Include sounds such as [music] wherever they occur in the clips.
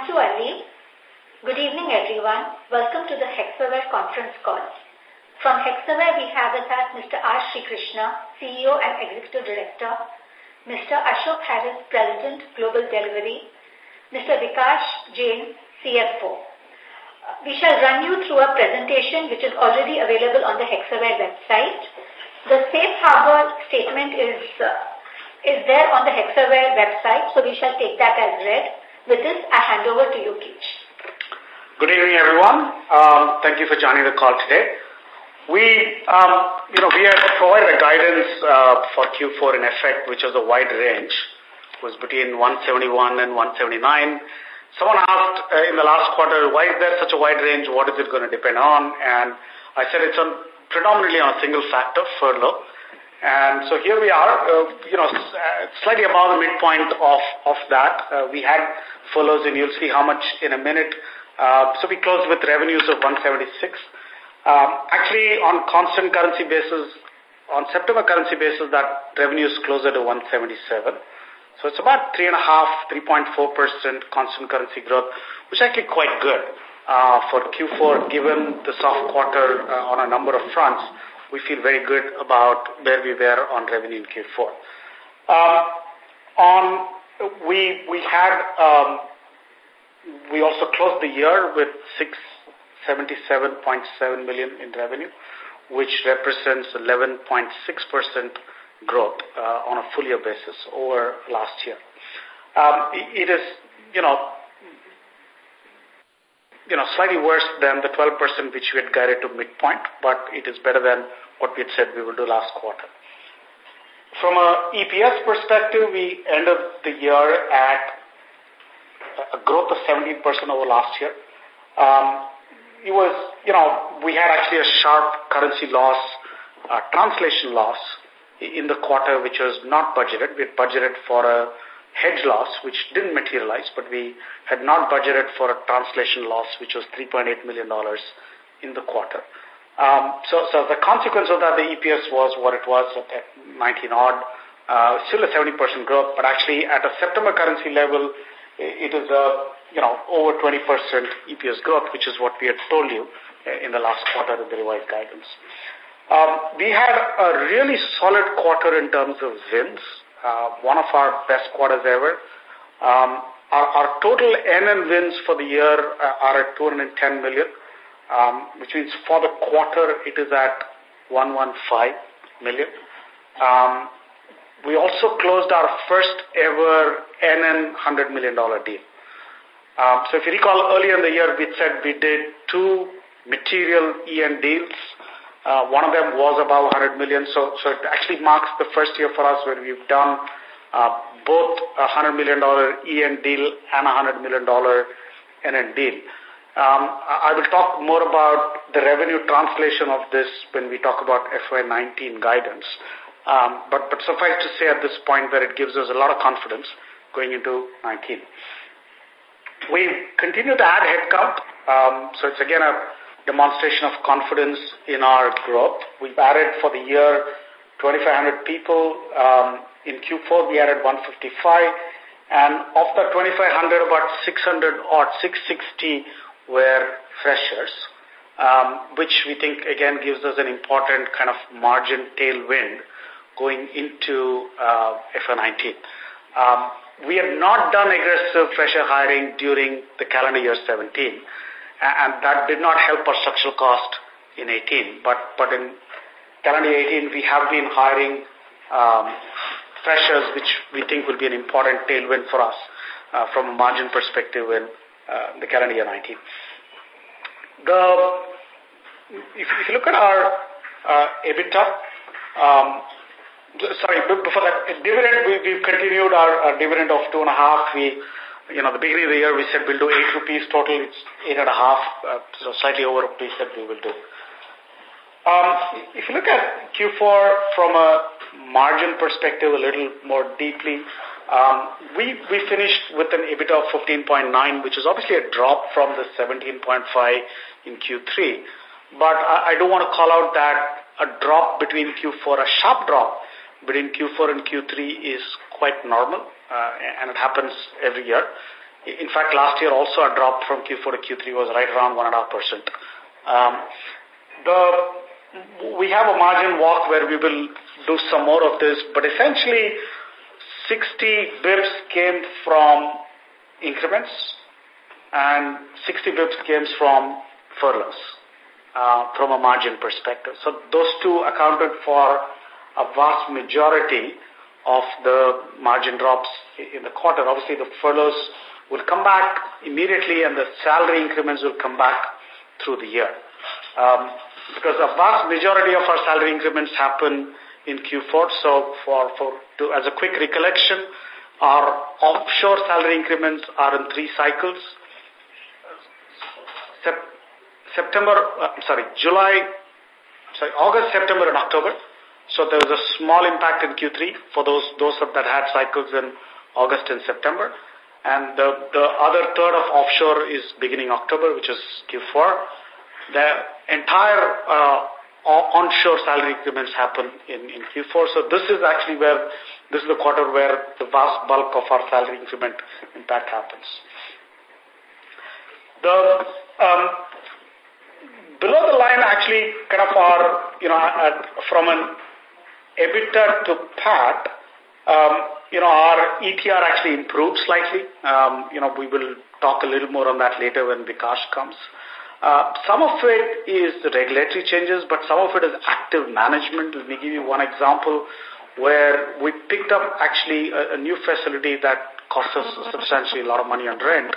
Thank you, Ali. Good evening, everyone. Welcome to the Hexaware conference call. From Hexaware, we have with us Mr. R. Krishna, CEO and Executive Director, Mr. Ashok Harris, President, Global Delivery, Mr. Vikash Jain, CFO. We shall run you through a presentation which is already available on the Hexaware website. The safe harbor statement is, uh, is there on the Hexaware website, so we shall take that as read. With this, I hand over to you, Keech. Good evening, everyone. Um, thank you for joining the call today. We, um, you know, we had provided a guidance uh, for Q4 in effect, which was a wide range, it was between 171 and 179. Someone asked uh, in the last quarter, why is there such a wide range? What is it going to depend on? And I said it's on, predominantly on a single factor, furlough. And so here we are, uh, you know, uh, slightly above the midpoint of, of that. Uh, we had furloughs, and you'll see how much in a minute. Uh, so we closed with revenues of 176. Um, actually, on constant currency basis, on September currency basis, that revenue is closer to 177. So it's about 3.5%, 3.4% constant currency growth, which is actually quite good uh, for Q4, given the soft quarter uh, on a number of fronts. We feel very good about where we were on revenue in Q4. Um, on we we had um, we also closed the year with 677.7 million in revenue, which represents 11.6% growth uh, on a full year basis over last year. Um, it is, you know, you know, slightly worse than the 12% which we had guided to midpoint, but it is better than what we had said we will do last quarter. From a EPS perspective, we ended the year at a growth of 17% over last year. Um, it was, you know, we had actually a sharp currency loss, uh, translation loss in the quarter, which was not budgeted. We had budgeted for a hedge loss, which didn't materialize, but we had not budgeted for a translation loss, which was $3.8 million in the quarter. Um, so, so the consequence of that, the EPS was what it was at 19 odd, uh, still a 70% growth, but actually at a September currency level, it is a, you know, over 20% EPS growth, which is what we had told you uh, in the last quarter of the revised guidance. Um, we had a really solid quarter in terms of wins, uh, one of our best quarters ever. Um, our, our total NN wins for the year uh, are at 210 million, um, which means for the quarter it is at 115 million. Um, we also closed our first ever NN $100 million deal. Um, so if you recall earlier in the year, we said we did two material EN deals. Uh, one of them was about 100 million, so, so it actually marks the first year for us where we've done uh, both a $100 million EN deal and a $100 million NN deal. Um, I will talk more about the revenue translation of this when we talk about FY19 guidance. Um, but, but suffice to say at this point that it gives us a lot of confidence going into 19. We continue to add headcount, um, so it's again a demonstration of confidence in our growth. We've added for the year 2,500 people. Um, in Q4, we added 155, and of the 2,500, about 600 or 660 were freshers, um, which we think again gives us an important kind of margin tailwind going into uh, FY19. Um, we have not done aggressive fresher hiring during the calendar year 17, and that did not help our structural cost in 18. But, but in calendar 18, we have been hiring um, freshers, which we think will be an important tailwind for us uh, from a margin perspective in the calendar year 19. The, if, if you look at our uh, EBITDA, um, sorry, before that, dividend, we, we've continued our, our dividend of two and a half. We, you know, the beginning of the year we said we'll do eight rupees total. It's eight and a half, uh, so slightly over we said we will do. Um, if you look at Q4 from a margin perspective a little more deeply, um, we, we finished with an EBITDA of 15.9, which is obviously a drop from the 17.5 in Q3. But I, I do want to call out that a drop between Q4, a sharp drop between Q4 and Q3 is quite normal, uh, and it happens every year. In fact, last year also a drop from Q4 to Q3 was right around 1.5%. Um, the, we have a margin walk where we will do some more of this, but essentially 60 bips came from increments and 60 bips came from furloughs uh, from a margin perspective. So those two accounted for a vast majority of the margin drops in the quarter. Obviously, the furloughs will come back immediately and the salary increments will come back through the year. Um, because a vast majority of our salary increments happen in Q4. So for, for to, as a quick recollection, our offshore salary increments are in three cycles. Sep September, uh, sorry, July, sorry, August, September, and October. So there was a small impact in Q3 for those those that had cycles in August and September. And the, the other third of offshore is beginning October, which is Q4. The entire uh, onshore salary increments happen in, in Q4. So this is actually where, this is the quarter where the vast bulk of our salary increment impact happens. The, um, below the line actually kind of are, you know, at, from an EBITDA to PAT, um, you know, our ETR actually improved slightly. Um, you know, we will talk a little more on that later when Vikash comes. Uh, some of it is the regulatory changes, but some of it is active management. Let me give you one example where we picked up actually a, a new facility that costs us substantially a lot of money on rent,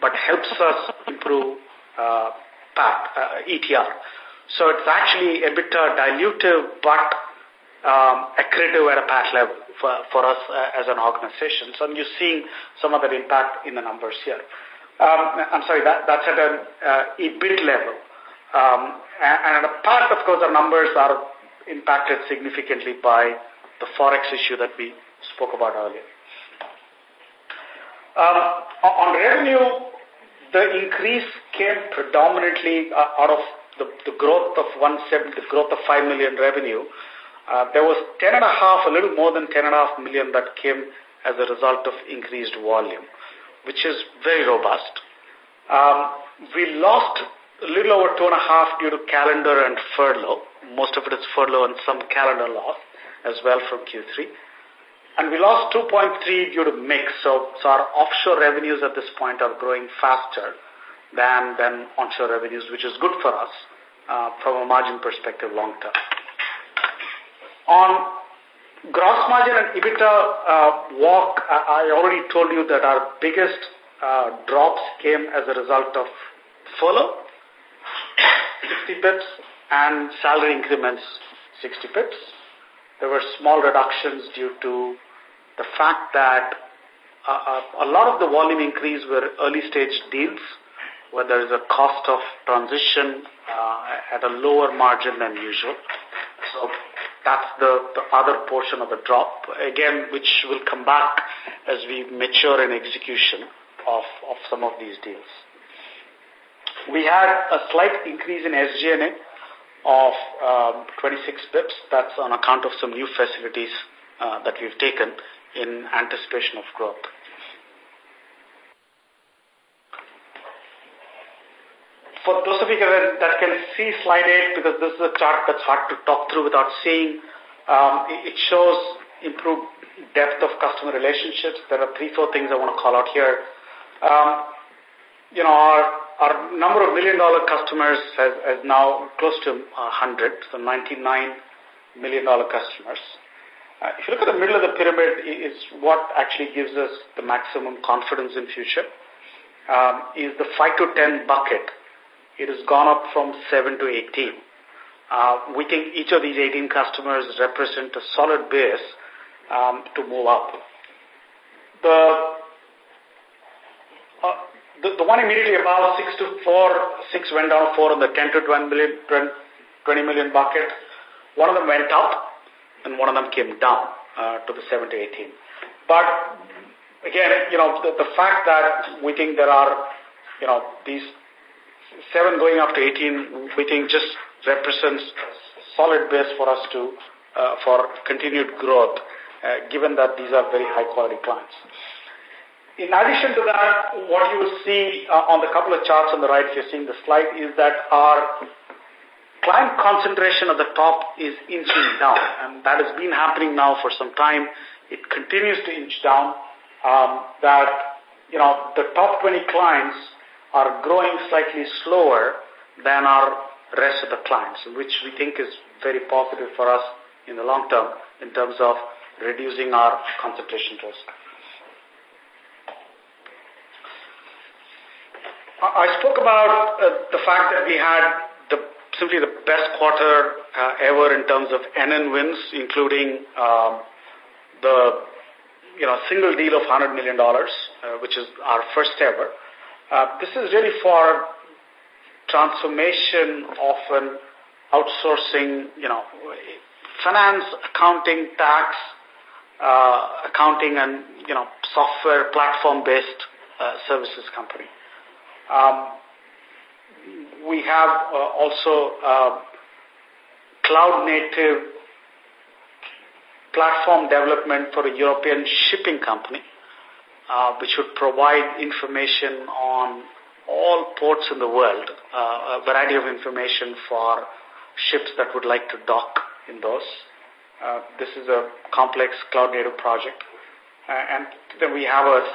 but helps us improve uh, PAT, uh, ETR. So it's actually a bit uh, dilutive, but um, accretive at a PAT level for, for us uh, as an organization. So you're seeing some of that impact in the numbers here. Um, I'm sorry, that, that's at an uh, EBIT level. Um, and, and a part, of course, our numbers are impacted significantly by the forex issue that we spoke about earlier. Um, on revenue, the increase came predominantly uh, out of the, the growth of 170, the growth of 5 million revenue. Uh, there was 10 and a half, a little more than 10 and a half million that came as a result of increased volume which is very robust. Um, we lost a little over two and a half due to calendar and furlough. Most of it is furlough and some calendar loss as well from Q3. And we lost 2.3 due to mix. So, so our offshore revenues at this point are growing faster than, than onshore revenues, which is good for us uh, from a margin perspective long term. On Gross margin and EBITDA uh, walk, I already told you that our biggest uh, drops came as a result of furlough, 60 bips, and salary increments, 60 bips. There were small reductions due to the fact that uh, uh, a lot of the volume increase were early stage deals where there is a cost of transition uh, at a lower margin than usual. That's the, the other portion of the drop, again, which will come back as we mature in execution of, of some of these deals. We had a slight increase in SG&A of um, 26 bips. That's on account of some new facilities uh, that we've taken in anticipation of growth. For those of you that can see slide 8, because this is a chart that's hard to talk through without seeing, um, it shows improved depth of customer relationships. There are three, four things I want to call out here. Um, you know, our, our number of million dollar customers has, has now close to 100, so 99 million dollar customers. Uh, if you look at the middle of the pyramid, is what actually gives us the maximum confidence in future. Um, is the 5 to 10 bucket it has gone up from 7 to 18. Uh, we think each of these 18 customers represent a solid base um, to move up. The, uh, the, the one immediately above 6 to 4, 6 went down 4 on the 10 to 20 million, 20 million bucket. One of them went up and one of them came down uh, to the 7 to 18. But again, you know, the, the fact that we think there are, you know, these 7 going up to 18, we think just represents solid base for us to, uh, for continued growth, uh, given that these are very high quality clients. in addition to that, what you see uh, on the couple of charts on the right, if you're seeing the slide, is that our client concentration at the top is inching down, and that has been happening now for some time. It continues to inch down. Um, that you know the top 20 clients are growing slightly slower than our rest of the clients, which we think is very positive for us in the long term in terms of reducing our concentration risk. I spoke about uh, the fact that we had the, simply the best quarter uh, ever in terms of NN wins, including um, the you know single deal of $100 million, uh, which is our first ever. Uh, this is really for transformation of an outsourcing, you know, finance, accounting, tax, uh, accounting and, you know, software platform-based uh, services company. Um, we have uh, also uh, cloud-native platform development for a European shipping company, uh, which would provide information on all ports in the world, uh, a variety of information for ships that would like to dock in those. Uh, this is a complex cloud-native project. Uh, and then we have a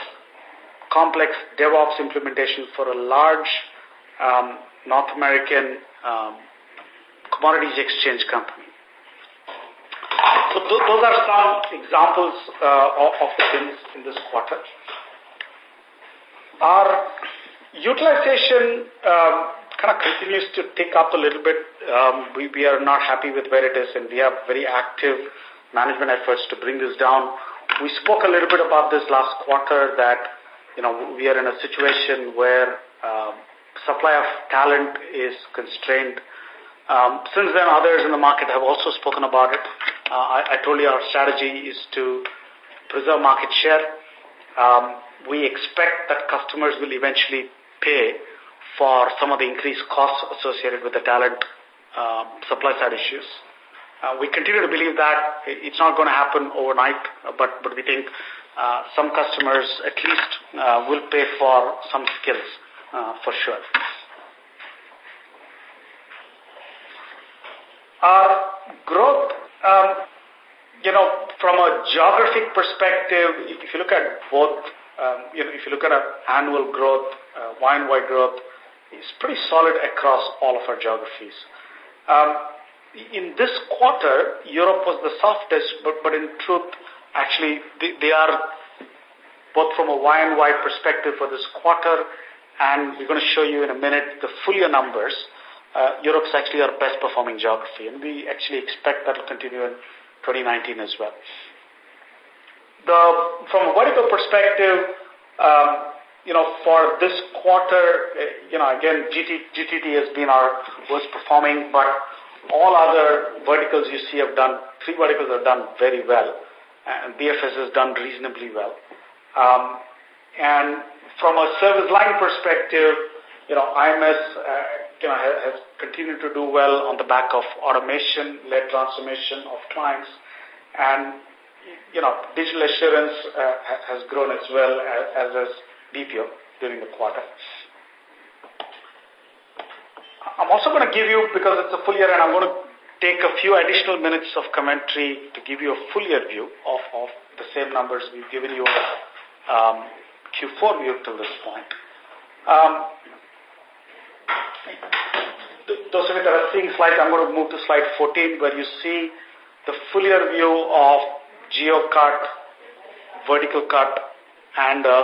complex DevOps implementation for a large um, North American um, commodities exchange company. So th those are some examples uh, of, of the things in this quarter. Our utilization um, kind of continues to tick up a little bit. Um, we, we are not happy with where it is, and we have very active management efforts to bring this down. We spoke a little bit about this last quarter that you know, we are in a situation where uh, supply of talent is constrained. Um, since then, others in the market have also spoken about it. Uh, I, I told you our strategy is to preserve market share. Um, we expect that customers will eventually pay for some of the increased costs associated with the talent uh, supply side issues. Uh, we continue to believe that it's not going to happen overnight, but, but we think uh, some customers at least uh, will pay for some skills uh, for sure. Our growth, um, you know, from a geographic perspective, if you look at both, um, you know, if you look at our annual growth, uh, Y and Y growth, it's pretty solid across all of our geographies. Um, in this quarter, Europe was the softest, but, but in truth, actually they, they are both from a Y and Y perspective for this quarter, and we're going to show you in a minute the full year numbers. Uh, Europe's actually our best performing geography, and we actually expect that to continue in 2019 as well. The, from a vertical perspective, um, you know, for this quarter, uh, you know, again, GT, GTT has been our worst performing, but all other verticals you see have done, three verticals have done very well and BFS has done reasonably well. Um, and from a service line perspective, you know, IMS uh, you know, has, continued to do well on the back of automation-led transformation of clients. And, you know, digital assurance uh, has grown as well as, as BPO during the quarter. I'm also going to give you, because it's a full year and I'm going to take a few additional minutes of commentary to give you a full year view of, of the same numbers we've given you um, Q4 view till this point. Um, those of you that are seeing slide, I'm going to move to slide 14 where you see the full year view of geo cut, vertical cut, and a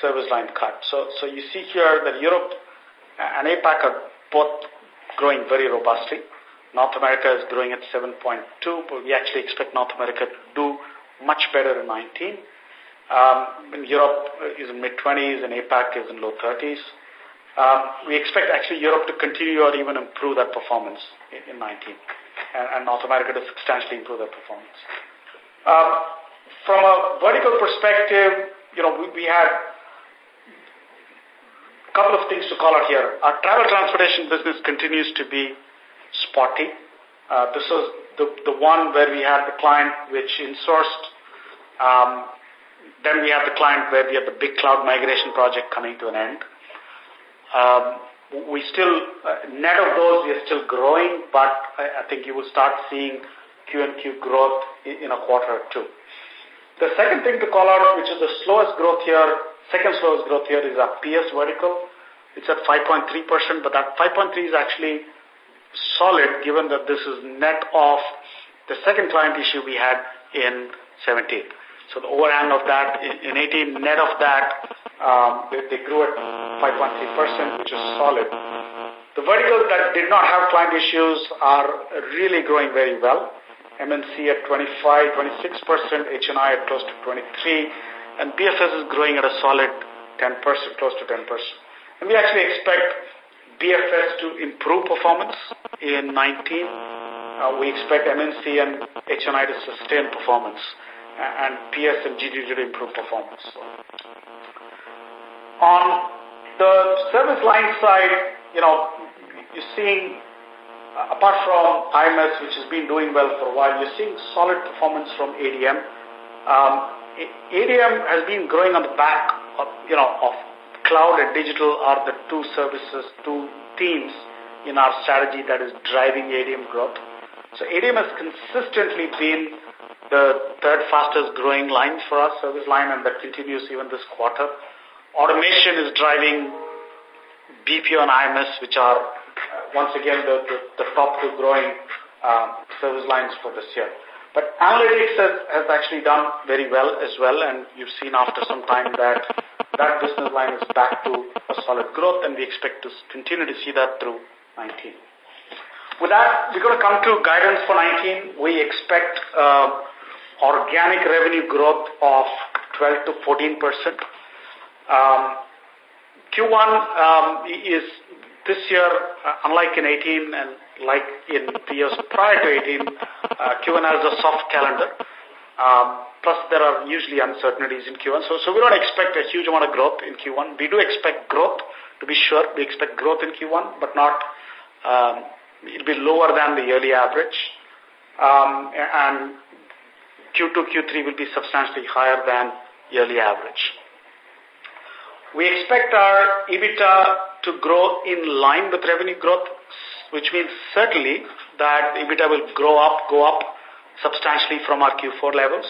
service line cut. So, so you see here that Europe and APAC are both growing very robustly. North America is growing at 7.2, but we actually expect North America to do much better in 19. Um, Europe is in mid-20s and APAC is in low 30s. Um, we expect actually Europe to continue or even improve that performance in, in 19, and, and, North America to substantially improve that performance. Uh, from a vertical perspective, you know, we, we had a couple of things to call out here. Our travel transportation business continues to be spotty. Uh, this was the, the one where we had the client which insourced um, then we have the client where we have the big cloud migration project coming to an end. Um, we still, uh, net of those, we are still growing, but I, I think you will start seeing Q and Q growth in, in a quarter or two. The second thing to call out, which is the slowest growth here, second slowest growth here is our PS vertical. It's at 5.3%, but that 5.3 is actually solid given that this is net of the second client issue we had in 17. So the overhang of that in 18, net of that, um, they, grew at 5.3%, which is solid. The verticals that did not have client issues are really growing very well. MNC at 25, 26%, HNI at close to 23, and BFS is growing at a solid 10%, close to 10%. And we actually expect BFS to improve performance in 19. Uh, we expect MNC and HNI to sustain performance and PS and GDG to improve performance. On the service line side, you know, you're seeing, uh, apart from IMS, which has been doing well for a while, you're seeing solid performance from ADM. Um, ADM has been growing on the back of, you know, of cloud and digital are the two services, two themes in our strategy that is driving ADM growth. So ADM has consistently been the third fastest growing line for us, service line, and that continues even this quarter. Automation is driving BPO and IMS, which are uh, once again the, the, the top two growing uh, service lines for this year. But analytics has, has actually done very well as well, and you've seen after some time that that business line is back to a solid growth, and we expect to continue to see that through 19. With that, we're going to come to guidance for 19. We expect uh, organic revenue growth of 12 to 14 percent. Um, Q1 um, is this year, uh, unlike in 18 and like in the years prior to 18, uh, Q1 has a soft calendar. Um, plus, there are usually uncertainties in Q1. So, so we don't expect a huge amount of growth in Q1. We do expect growth, to be sure. We expect growth in Q1, but not, um, it'll be lower than the yearly average. Um, and Q2, Q3 will be substantially higher than yearly average. We expect our EBITDA to grow in line with revenue growth, which means certainly that EBITDA will grow up, go up substantially from our Q4 levels.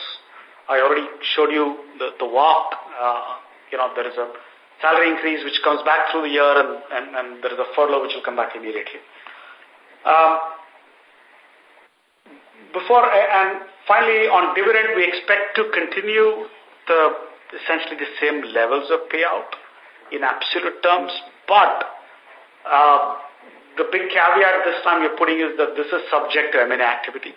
I already showed you the, the walk. Uh, you know, there is a salary increase which comes back through the year and, and, and there is a furlough which will come back immediately. Um, before, and finally on dividend, we expect to continue the essentially the same levels of payout in absolute terms, but uh, the big caveat this time we're putting is that this is subject to M&A activity.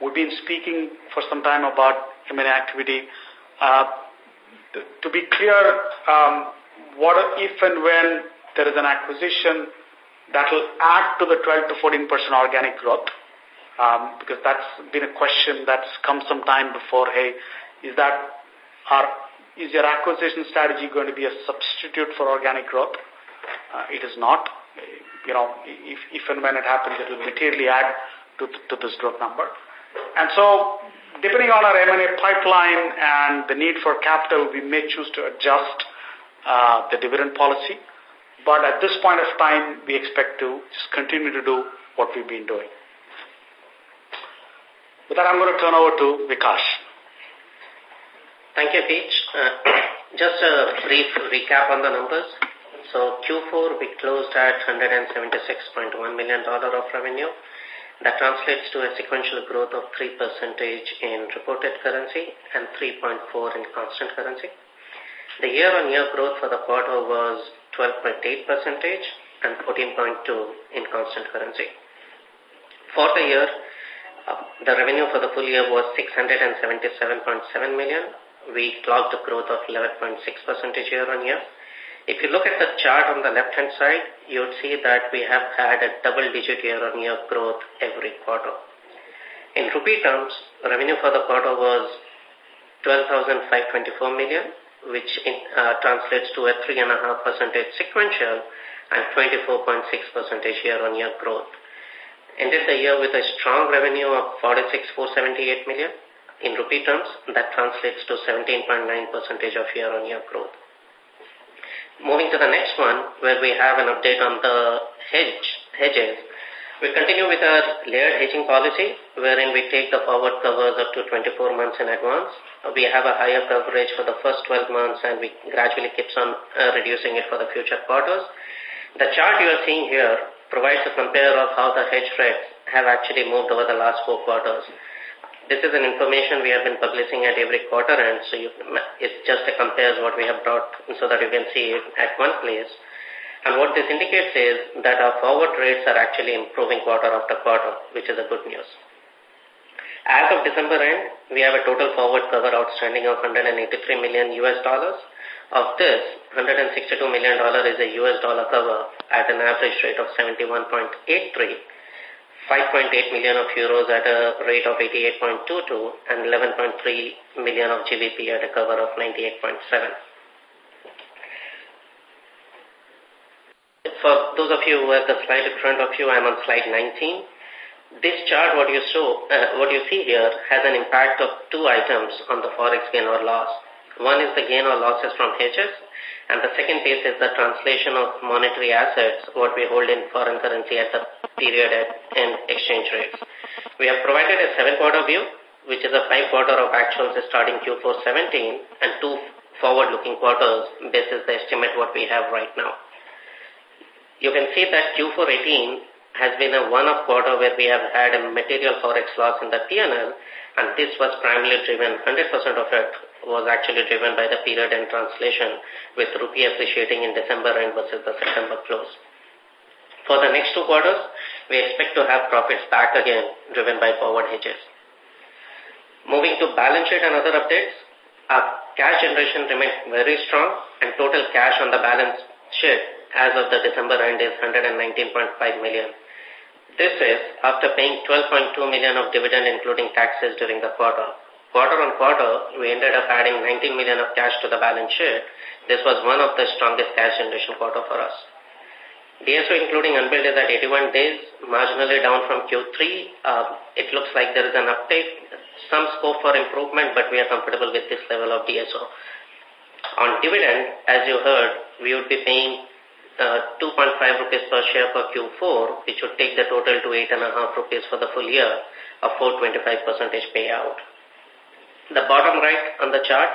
We've been speaking for some time about M&A activity. Uh, to be clear, um, what if and when there is an acquisition that will add to the 12 to 14 percent organic growth, um, because that's been a question that's come some time before. Hey, is that our is your acquisition strategy going to be a substitute for organic growth? Uh, it is not. You know, if, if and when it happens, it will materially add to, to this growth number. And so, depending on our M&A pipeline and the need for capital, we may choose to adjust uh, the dividend policy. But at this point of time, we expect to just continue to do what we've been doing. With that, I'm going to turn over to Vikash. Thank you, Pete. Uh, [coughs] just a brief recap on the numbers. So Q4, we closed at $176.1 million of revenue. That translates to a sequential growth of 3% in reported currency and 3.4 in constant currency. The year-on-year -year growth for the quarter was 12.8% and 14.2 in constant currency. For the year, uh, the revenue for the full year was 677.7 million. We clocked a growth of 11.6% year-on-year. If you look at the chart on the left-hand side, you would see that we have had a double-digit year-on-year growth every quarter. In rupee terms, revenue for the quarter was 12,524 million, which uh, translates to a 3.5% sequential and 24.6% year-on-year growth. Ended the year with a strong revenue of 46,478 million, in rupee terms, that translates to 17.9 percentage of year-on-year growth. Moving to the next one, where we have an update on the hedge hedges. We continue with our layered hedging policy, wherein we take the forward covers up to 24 months in advance. We have a higher coverage for the first 12 months and we gradually keeps on uh, reducing it for the future quarters. The chart you are seeing here provides a compare of how the hedge rates have actually moved over the last four quarters. This is an information we have been publishing at every quarter and so you, it just compares what we have brought so that you can see it at one place. And what this indicates is that our forward rates are actually improving quarter after quarter, which is a good news. As of December end, we have a total forward cover outstanding of 183 million US dollars. Of this, 162 million dollar is a US dollar cover at an average rate of 71.83, 5.8 million of euros at a rate of 88.22, and 11.3 million of GBP at a cover of 98.7. For those of you who have the slide in front of you, I'm on slide 19. This chart, what you show, uh, what you see here, has an impact of two items on the forex gain or loss. One is the gain or losses from hedges, and the second piece is the translation of monetary assets, what we hold in foreign currency at the period and exchange rates. We have provided a seven-quarter view, which is a five-quarter of actuals starting Q4 17 and two forward-looking quarters. This is the estimate what we have right now. You can see that Q4 18 has been a one-off quarter where we have had a material forex loss in the PNL and this was primarily driven, 100% of it was actually driven by the period and translation with rupee appreciating in December and versus the September close. For the next two quarters, we expect to have profits back again driven by forward hedges. Moving to balance sheet and other updates, our cash generation remains very strong and total cash on the balance sheet as of the December end is 119.5 million. This is after paying 12.2 million of dividend including taxes during the quarter. Quarter on quarter, we ended up adding 19 million of cash to the balance sheet. This was one of the strongest cash generation quarter for us. DSO including unbilled is at 81 days, marginally down from Q3. Uh, it looks like there is an uptake, some scope for improvement, but we are comfortable with this level of DSO. On dividend, as you heard, we would be paying uh, 2.5 rupees per share for Q4, which would take the total to 8.5 rupees for the full year, a 425 percentage payout. The bottom right on the chart,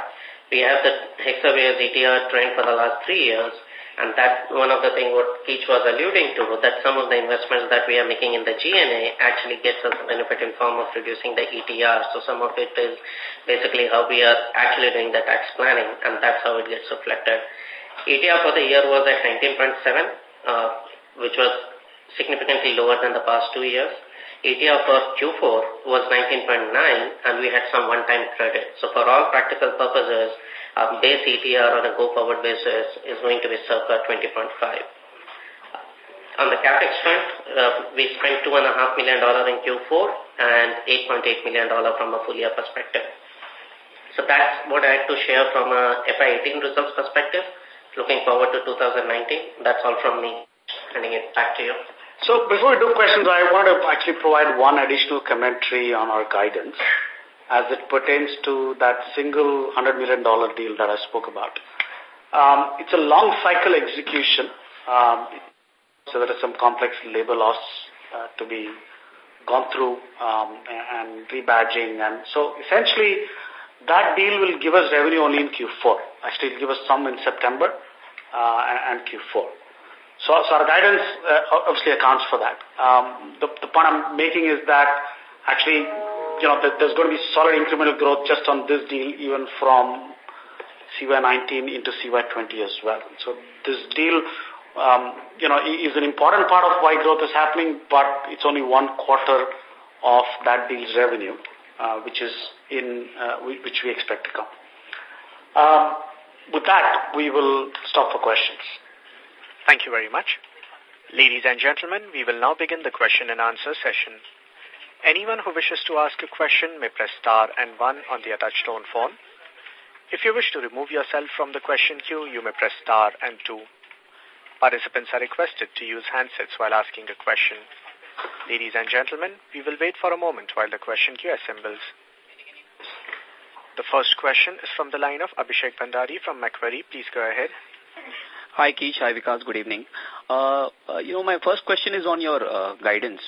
we have the Hexaware's ETR trend for the last three years, and that's one of the things what Keech was alluding to, that some of the investments that we are making in the G&A actually gets us a benefit in form of reducing the ETR. So some of it is basically how we are actually doing the tax planning, and that's how it gets reflected. ETR for the year was at 19.7, uh, which was significantly lower than the past two years. ETR for Q4 was 19.9 and we had some one-time credit. So for all practical purposes, our base ETR on a go-forward basis is going to be circa 20.5. On the capex front, uh, we spent $2.5 million in Q4 and $8.8 million from a full year perspective. So that's what I had to share from a FY18 results perspective looking forward to 2019. That's all from me. Handing it back to you. So before we do questions, I want to actually provide one additional commentary on our guidance as it pertains to that single $100 million deal that I spoke about. Um, it's a long cycle execution, um, so there is some complex labor loss uh, to be gone through um, and rebadging. And so essentially, that deal will give us revenue only in Q4. Actually, it'll give us some in September and Q4. So, so our guidance uh, obviously accounts for that. Um, the, the point I'm making is that actually, you know, there's going to be solid incremental growth just on this deal, even from CY19 into CY20 as well. So this deal, um, you know, is an important part of why growth is happening, but it's only one quarter of that deal's revenue uh, which is in uh, which we expect to come. Um, with that, we will stop for questions. Thank you very much. Ladies and gentlemen, we will now begin the question and answer session. Anyone who wishes to ask a question may press star and one on the attached tone phone. If you wish to remove yourself from the question queue, you may press star and two. Participants are requested to use handsets while asking a question. Ladies and gentlemen, we will wait for a moment while the question queue assembles. The first question is from the line of Abhishek Bhandari from Macquarie. Please go ahead. Hi, Keech. Hi, Vikas. Good evening. Uh, uh, you know, my first question is on your uh, guidance.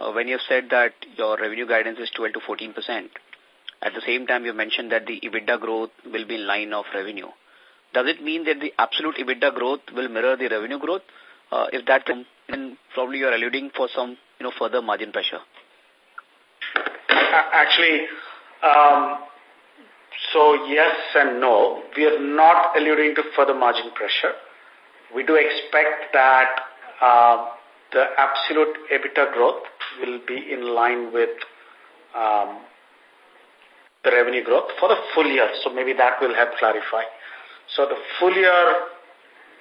Uh, when you have said that your revenue guidance is 12 to 14 percent, at the same time you mentioned that the EBITDA growth will be in line of revenue. Does it mean that the absolute EBITDA growth will mirror the revenue growth? Uh, if that, then probably you're alluding for some, you know, further margin pressure. Actually, um, so yes and no. We are not alluding to further margin pressure. We do expect that uh, the absolute EBITDA growth will be in line with um, the revenue growth for the full year. So maybe that will help clarify. So the full year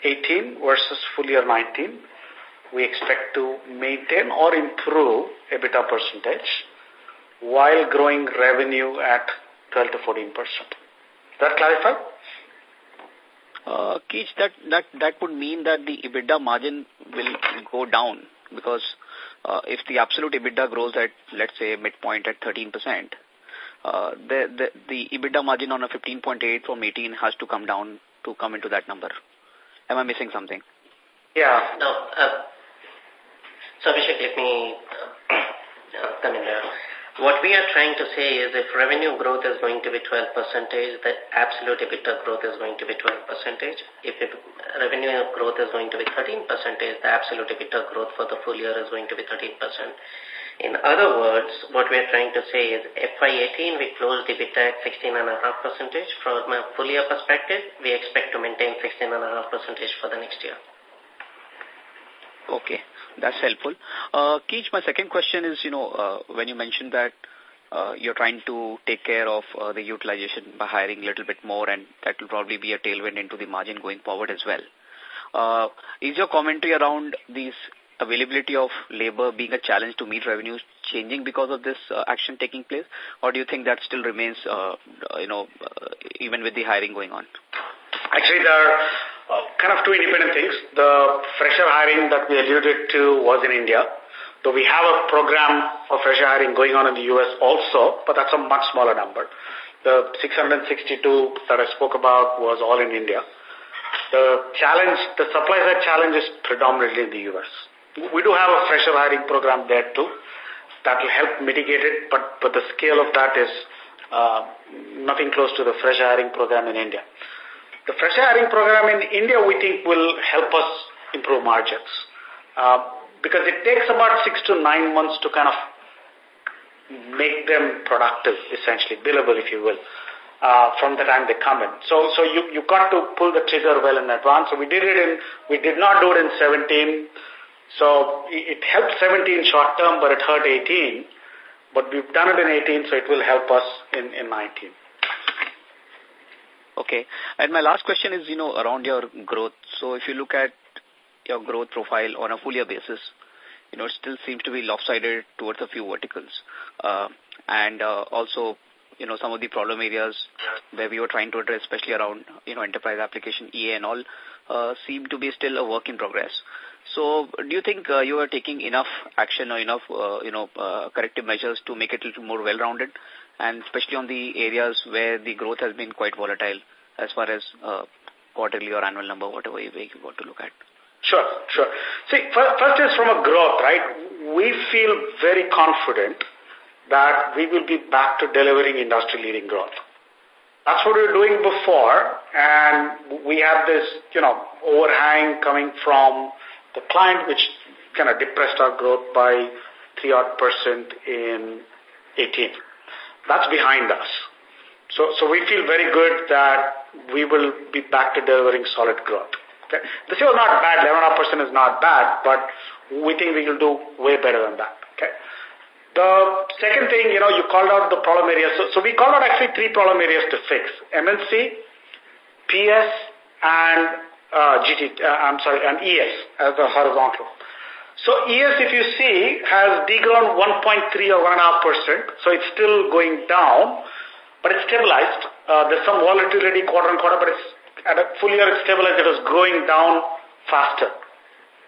18 versus full year 19, we expect to maintain or improve EBITDA percentage while growing revenue at 12 to 14 percent. That clarify? Uh, Keech, that, that, that would mean that the EBITDA margin will go down because uh, if the absolute EBITDA grows at, let's say, midpoint at 13 percent, uh, the, the, the EBITDA margin on a 15.8 from 18 has to come down to come into that number. Am I missing something? Yeah. No. Uh, so, Abhishek, let me uh, uh, [clears throat] come in there. What we are trying to say is if revenue growth is going to be 12 percentage, the absolute EBITDA growth is going to be 12 percentage. If revenue growth is going to be 13 percentage, the absolute EBITDA growth for the full year is going to be 13 percent. In other words, what we are trying to say is FY18 we closed EBITDA at 16.5 percentage. From a full year perspective, we expect to maintain 16.5 percentage for the next year. Okay, that's helpful. Uh, Keech, my second question is, you know, uh, when you mentioned that uh, you're trying to take care of uh, the utilization by hiring a little bit more and that will probably be a tailwind into the margin going forward as well. Uh, is your commentary around these availability of labor being a challenge to meet revenues changing because of this uh, action taking place? Or do you think that still remains, uh, you know, uh, even with the hiring going on? Actually, there are uh, kind of two independent things. The fresher hiring that we alluded to was in India. So we have a program for fresher hiring going on in the U.S. also, but that's a much smaller number. The 662 that I spoke about was all in India. The challenge, the supply side challenge is predominantly in the U.S. We do have a fresher hiring program there too. That will help mitigate it, but, but the scale of that is uh, nothing close to the fresher hiring program in India. The fresh hiring program in India, we think, will help us improve margins. Uh, because it takes about six to nine months to kind of make them productive, essentially, billable, if you will, uh, from the time they come in. So, so you, you got to pull the trigger well in advance. So we did it in, we did not do it in 17. So it helped 17 short term, but it hurt 18. But we've done it in 18, so it will help us in, in 19. Okay. And my last question is, you know, around your growth. So if you look at your growth profile on a full year basis, you know, it still seems to be lopsided towards a few verticals. Uh, and uh, also, you know, some of the problem areas where we were trying to address, especially around, you know, enterprise application, EA and all, uh, seem to be still a work in progress. So do you think uh, you are taking enough action or enough, uh, you know, uh, corrective measures to make it a little more well-rounded and especially on the areas where the growth has been quite volatile as far as uh, quarterly or annual number, whatever you want to look at? Sure, sure. See, first is from a growth, right? We feel very confident that we will be back to delivering industry-leading growth. That's what we were doing before, and we have this, you know, overhang coming from the client, which kind of depressed our growth by 3 odd percent in 18. That's behind us. So, so we feel very good that we will be back to delivering solid growth. Okay. This is not bad, 11% is not bad, but we think we will do way better than that. Okay. The second thing, you know, you called out the problem areas. So, so we called out actually three problem areas to fix. MNC, PS, and uh, GT, uh, I'm sorry, and ES as a horizontal. So ES, if you see, has degrown 1.3 or 1.5%, so it's still going down, but it's stabilized. Uh, there's some volatility quarter on quarter, but it's at a full year it's stabilized. It was going down faster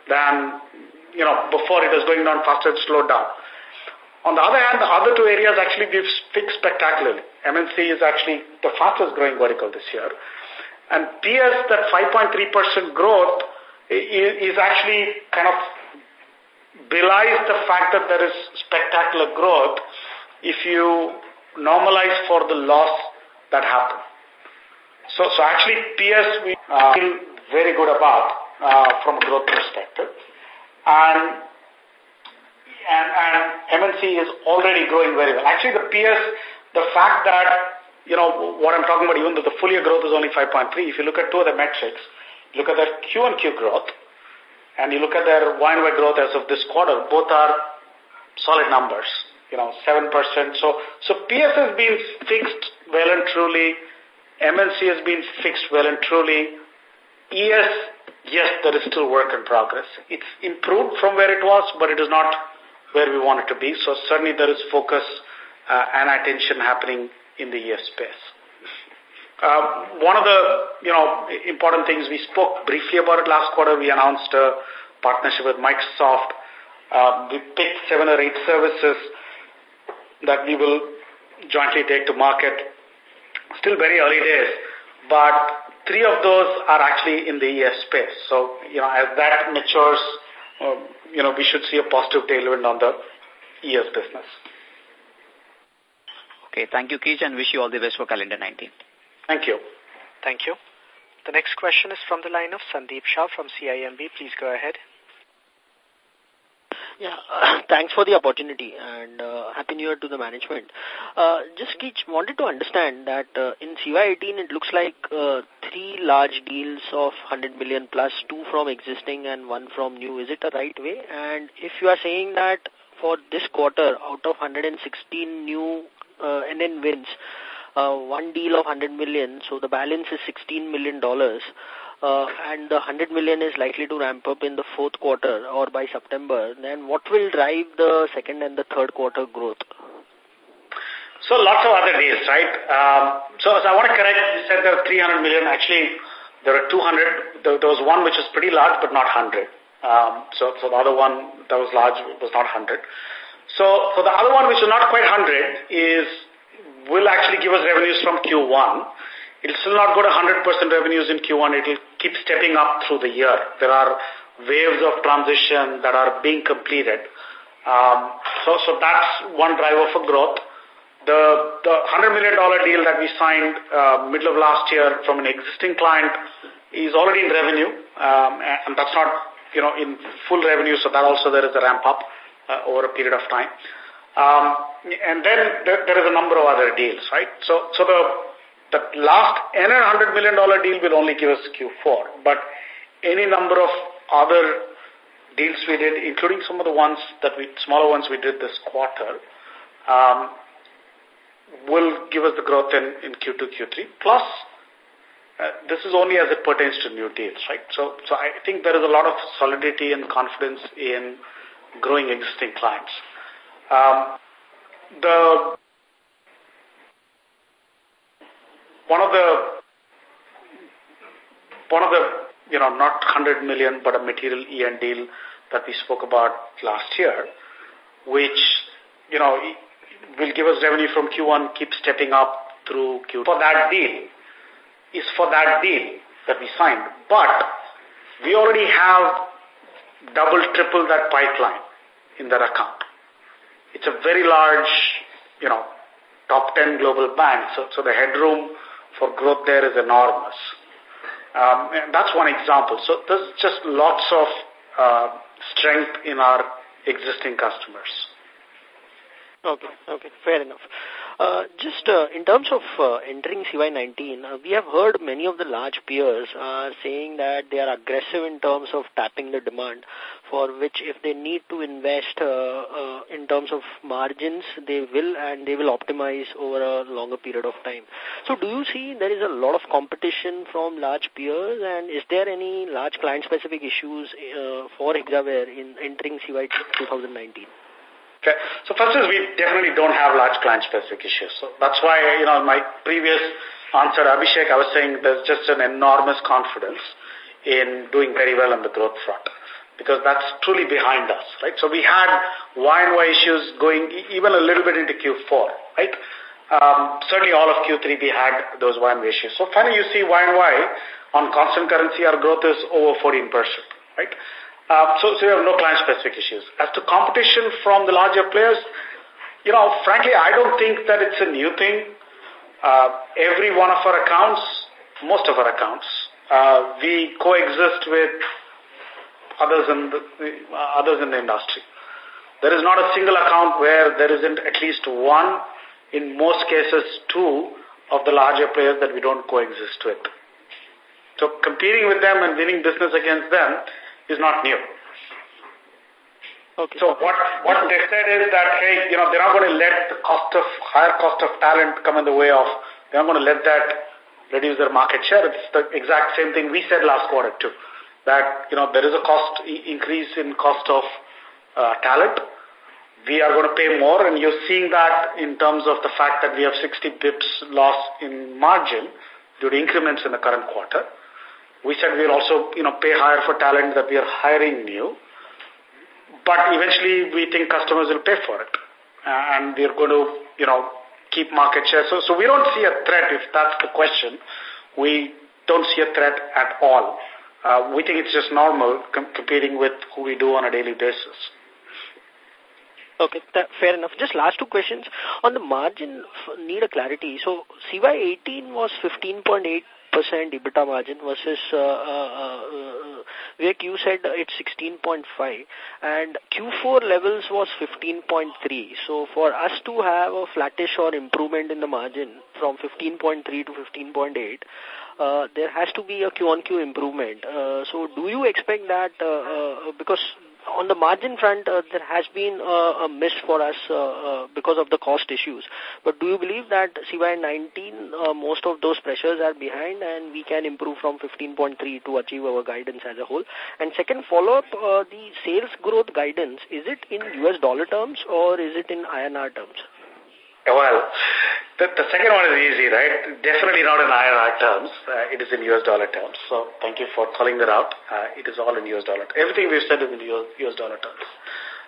than, you know, before it was going down faster, it slowed down. On the other hand, the other two areas actually we've fixed spectacularly. MNC is actually the fastest growing vertical this year. And PS, that 5.3% growth is actually kind of belies the fact that there is spectacular growth if you normalize for the loss that happened. So, so actually PS we uh, feel very good about uh, from a growth perspective. And and, and M&C is already growing very well. Actually, the PS, the fact that, you know, what I'm talking about, even though the full year growth is only 5.3, if you look at two of the metrics, look at their Q and Q growth, and you look at their Y and Y growth as of this quarter, both are solid numbers, you know, 7%. So, so PS has been fixed well and truly. M&C has been fixed well and truly. ES, yes, there is still work in progress. It's improved from where it was, but it is not where we want it to be. So certainly there is focus uh, and attention happening in the ES space. Uh, one of the you know important things we spoke briefly about it last quarter. We announced a partnership with Microsoft. Uh, we picked seven or eight services that we will jointly take to market. Still very early days, but three of those are actually in the ES space. So you know as that matures, um, you know we should see a positive tailwind on the ES business. Okay, thank you, Keech, and wish you all the best for calendar 19. Thank you. Thank you. The next question is from the line of Sandeep Shah from CIMB. Please go ahead. Yeah, uh, [clears throat] thanks for the opportunity and uh, Happy New Year to the management. Uh, just Keech, wanted to understand that uh, in CY18 it looks like uh, three large deals of 100 million plus, two from existing and one from new. Is it the right way? And if you are saying that for this quarter, out of 116 new uh, NN wins, uh, one deal of 100 million, so the balance is 16 million dollars, uh, and the 100 million is likely to ramp up in the fourth quarter or by September. Then what will drive the second and the third quarter growth? So lots of other deals, right? Um, so, so I want to correct. You said there were 300 million. Actually, there were 200. There, there was one which was pretty large, but not 100. Um, so, so the other one that was large was not 100. So, so the other one which is not quite 100 is will actually give us revenues from Q1. It'll still not go to 100% revenues in Q1. It'll keep stepping up through the year. There are waves of transition that are being completed. Um, so, so that's one driver for growth. The, the $100 million deal that we signed uh, middle of last year from an existing client is already in revenue, um, and that's not, you know, in full revenue, so that also there is a ramp up uh, over a period of time. Um, and then there, there is a number of other deals, right? So, so the, the last $100 million deal will only give us Q4, but any number of other deals we did, including some of the ones that we, smaller ones we did this quarter, um, will give us the growth in, in Q2, Q3. Plus, uh, this is only as it pertains to new deals, right? So, so I think there is a lot of solidity and confidence in growing existing clients. Um, the one of the one of the you know not 100 million but a material EN deal that we spoke about last year, which you know will give us revenue from Q1, keep stepping up through Q. For that deal is for that deal that we signed, but we already have double, triple that pipeline in that account. It's a very large, you know, top 10 global bank, so, so the headroom for growth there is enormous. Um, and that's one example. So there's just lots of uh, strength in our existing customers. Okay, okay, fair enough. Uh, just uh, in terms of uh, entering CY19, uh, we have heard many of the large peers uh, saying that they are aggressive in terms of tapping the demand, for which if they need to invest uh, uh, in terms of margins, they will and they will optimize over a longer period of time. So do you see there is a lot of competition from large peers and is there any large client-specific issues uh, for Hexaware in entering CY 2019? Okay. So first is we definitely don't have large client-specific issues. So that's why, you know, my previous answer, Abhishek, I was saying there's just an enormous confidence in doing very well on the growth front. because that's truly behind us, right? So we had Y&Y issues going even a little bit into Q4, right? Um, certainly all of Q3 we had those Y&Y issues. So finally you see Y&Y on constant currency, our growth is over 14%, right? Uh, so, so we have no client-specific issues. As to competition from the larger players, you know, frankly, I don't think that it's a new thing. Uh, every one of our accounts, most of our accounts, uh, we coexist with others in the, uh, others in the industry. There is not a single account where there isn't at least one, in most cases two, of the larger players that we don't coexist with. So competing with them and winning business against them is not new. Okay. So what, what they said is that, hey, you know, they're not going to let the cost of, higher cost of talent come in the way of, they're not going to let that reduce their market share. It's the exact same thing we said last quarter too. That, you know, there is a cost increase in cost of uh, talent. We are going to pay more and you're seeing that in terms of the fact that we have 60 bips loss in margin due to increments in the current quarter. We said we'll also, you know, pay higher for talent that we are hiring new. But eventually we think customers will pay for it. Uh, and we're going to, you know, keep market share. So, so we don't see a threat if that's the question. We don't see a threat at all. Uh, we think it's just normal com competing with who we do on a daily basis. Okay, fair enough. Just last two questions. On the margin, need a clarity. So CY18 was 15.8 percent EBITDA margin versus uh, uh, uh, Vivek, you said it's 16.5 and Q4 levels was 15.3. So for us to have a flattish or improvement in the margin from 15.3 to 15.8, uh, there has to be a Q-on-Q improvement. Uh, so do you expect that, uh, uh, because on the margin front, uh, there has been a miss for us uh, uh, because of the cost issues. But do you believe that CY19, uh, most of those pressures are behind and we can improve from 15.3 to achieve our guidance as a whole? And second follow-up, the sales growth guidance, is it in US dollar terms or is it in INR terms? Well, the, the second one is easy, right? Definitely not in INR terms. Uh, it is in US dollar terms. So thank you for calling that out. Uh, it is all in US dollar. Everything we've said is in US, dollar terms.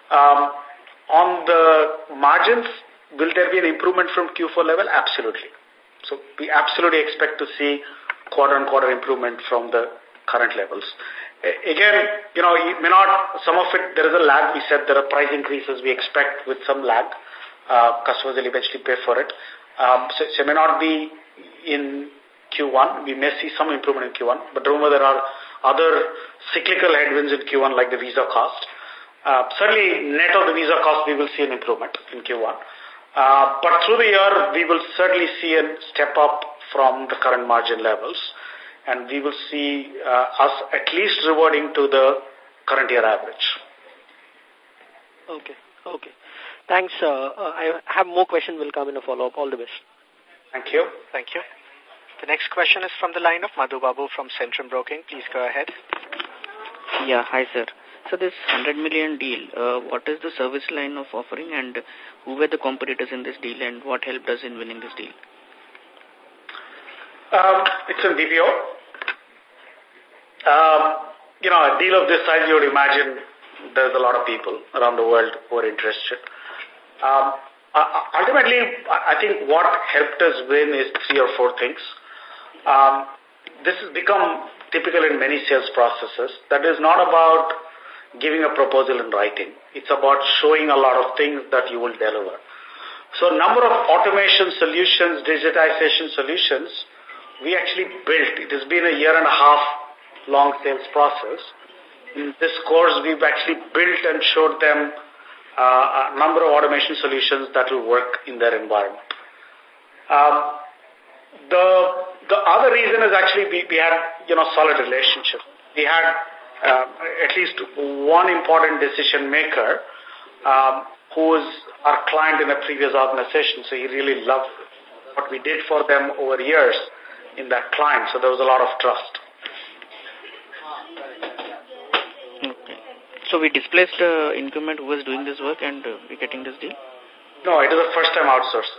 Um, on the margins, will there be an improvement from Q4 level? Absolutely. So we absolutely expect to see quarter-on-quarter -quarter improvement from the current levels. Again, you know, it may not, some of it, there is a lag. We said there are price increases we expect with some lag uh, customers will eventually pay for it. Um, so, so it may not be in Q1. We may see some improvement in Q1, but remember there are other cyclical headwinds in Q1 like the visa cost. Uh, certainly, net of the visa cost, we will see an improvement in Q1. Uh, but through the year, we will certainly see a step up from the current margin levels, and we will see uh, us at least reverting to the current year average. Okay, okay. Thanks. Uh, uh, I have more questions will come in a follow-up. All the best. Thank you. Thank you. The next question is from the line of Madhu Babu from Centrum Broking. Please go ahead. Yeah, hi sir. So this 100 million deal, uh, what is the service line of offering and who were the competitors in this deal and what helped us in winning this deal? Um, it's a BPO. Um, you know, a deal of this size, you would imagine there's a lot of people around the world who are interested. Um, ultimately, I think what helped us win is three or four things. Um, this has become typical in many sales processes. That is not about giving a proposal in writing. It's about showing a lot of things that you will deliver. So number of automation solutions, digitization solutions, we actually built. It has been a year and a half long sales process. In this course, we've actually built and showed them uh, a number of automation solutions that will work in their environment. Um, the the other reason is actually we, we had you know solid relationship. We had uh, at least one important decision maker um, who was our client in a previous organization, so he really loved what we did for them over years in that client. So there was a lot of trust. So we displaced uh, incumbent who was doing this work and uh, we getting this deal? No, it is a first-time outsource.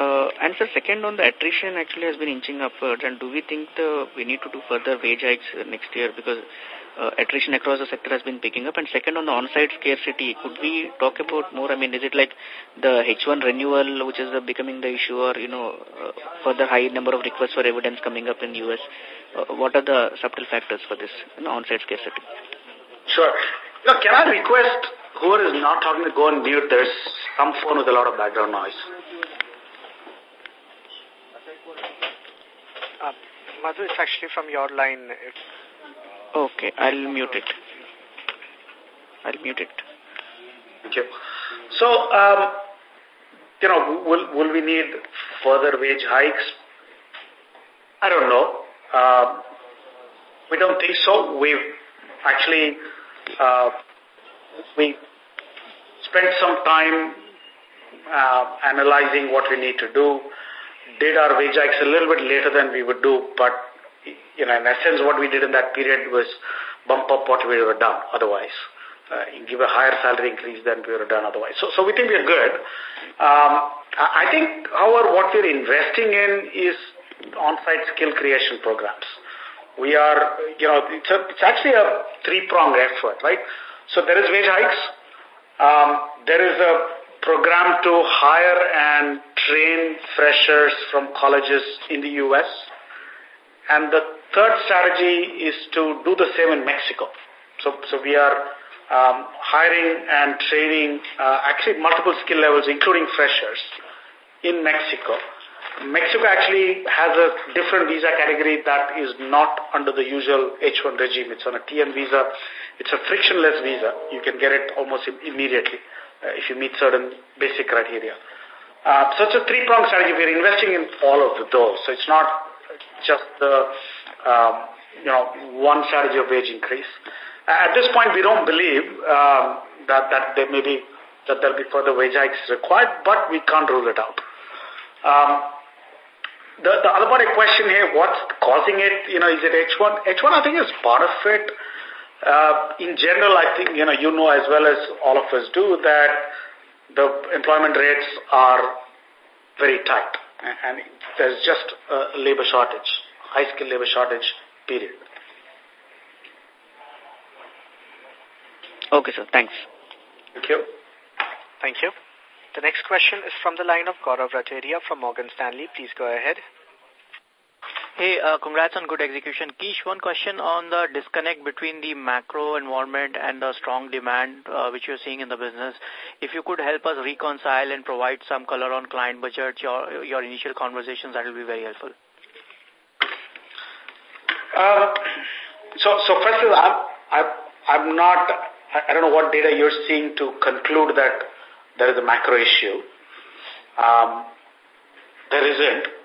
Uh, and so second on the attrition actually has been inching upwards. And do we think the, we need to do further wage hikes next year? Because uh, attrition across the sector has been picking up. And second on the on-site scarcity could we talk about more? I mean is it like the H1 renewal which is uh, becoming the issue or you know uh, further high number of requests for evidence coming up in US uh, what are the subtle factors for this you know, on-site scarcity Sure. Now, can I request whoever is not talking to go on mute? There's some phone with a lot of background noise. Uh, Madhu, it's actually from your line. If okay, I'll mute it. I'll mute it. Thank you. So, um, you know, will, will we need further wage hikes? I don't know. Uh, we don't think so. We've actually, uh, we spent some time uh, analyzing what we need to do, did our wage hikes a little bit later than we would do, but, you know, in essence, what we did in that period was bump up what we would have done otherwise. Uh, give a higher salary increase than we would have done otherwise. So, so we think we're good. Um, I think, however, what we're investing in is on-site skill creation programs. We are, you know, it's, a, it's actually a three-pronged effort, right? So there is wage hikes. Um, there is a program to hire and train freshers from colleges in the U.S. And the third strategy is to do the same in Mexico. So, so we are um, hiring and training uh, actually multiple skill levels, including freshers, in Mexico. Mexico actually has a different visa category that is not under the usual H-1 regime. It's on a TN visa. It's a frictionless visa. You can get it almost immediately uh, if you meet certain basic criteria. Uh, so it's a three-pronged strategy. We're investing in all of those. So it's not just the, um, you know, one strategy of wage increase. At this point, we don't believe um, that, that there may be, that there'll be further wage hikes required, but we can't rule it out. Um, the, the other part of the question here, what's causing it? You know, is it H1? H1, I think, is part of it. Uh, in general, I think, you know, you know as well as all of us do that the employment rates are very tight and there's just a labor shortage, high skill labor shortage, period. Okay, sir. Thanks. Thank you. Thank you. The next question is from the line of Gaurav Rateria from Morgan Stanley. Please go ahead. Hey, uh, congrats on good execution. Kish, one question on the disconnect between the macro environment and the strong demand uh, which you're seeing in the business. If you could help us reconcile and provide some color on client budgets, your, your initial conversations, that will be very helpful. Uh, so, so first of all, I'm, I'm, I'm not, I don't know what data you're seeing to conclude that there is a macro issue. Um, there isn't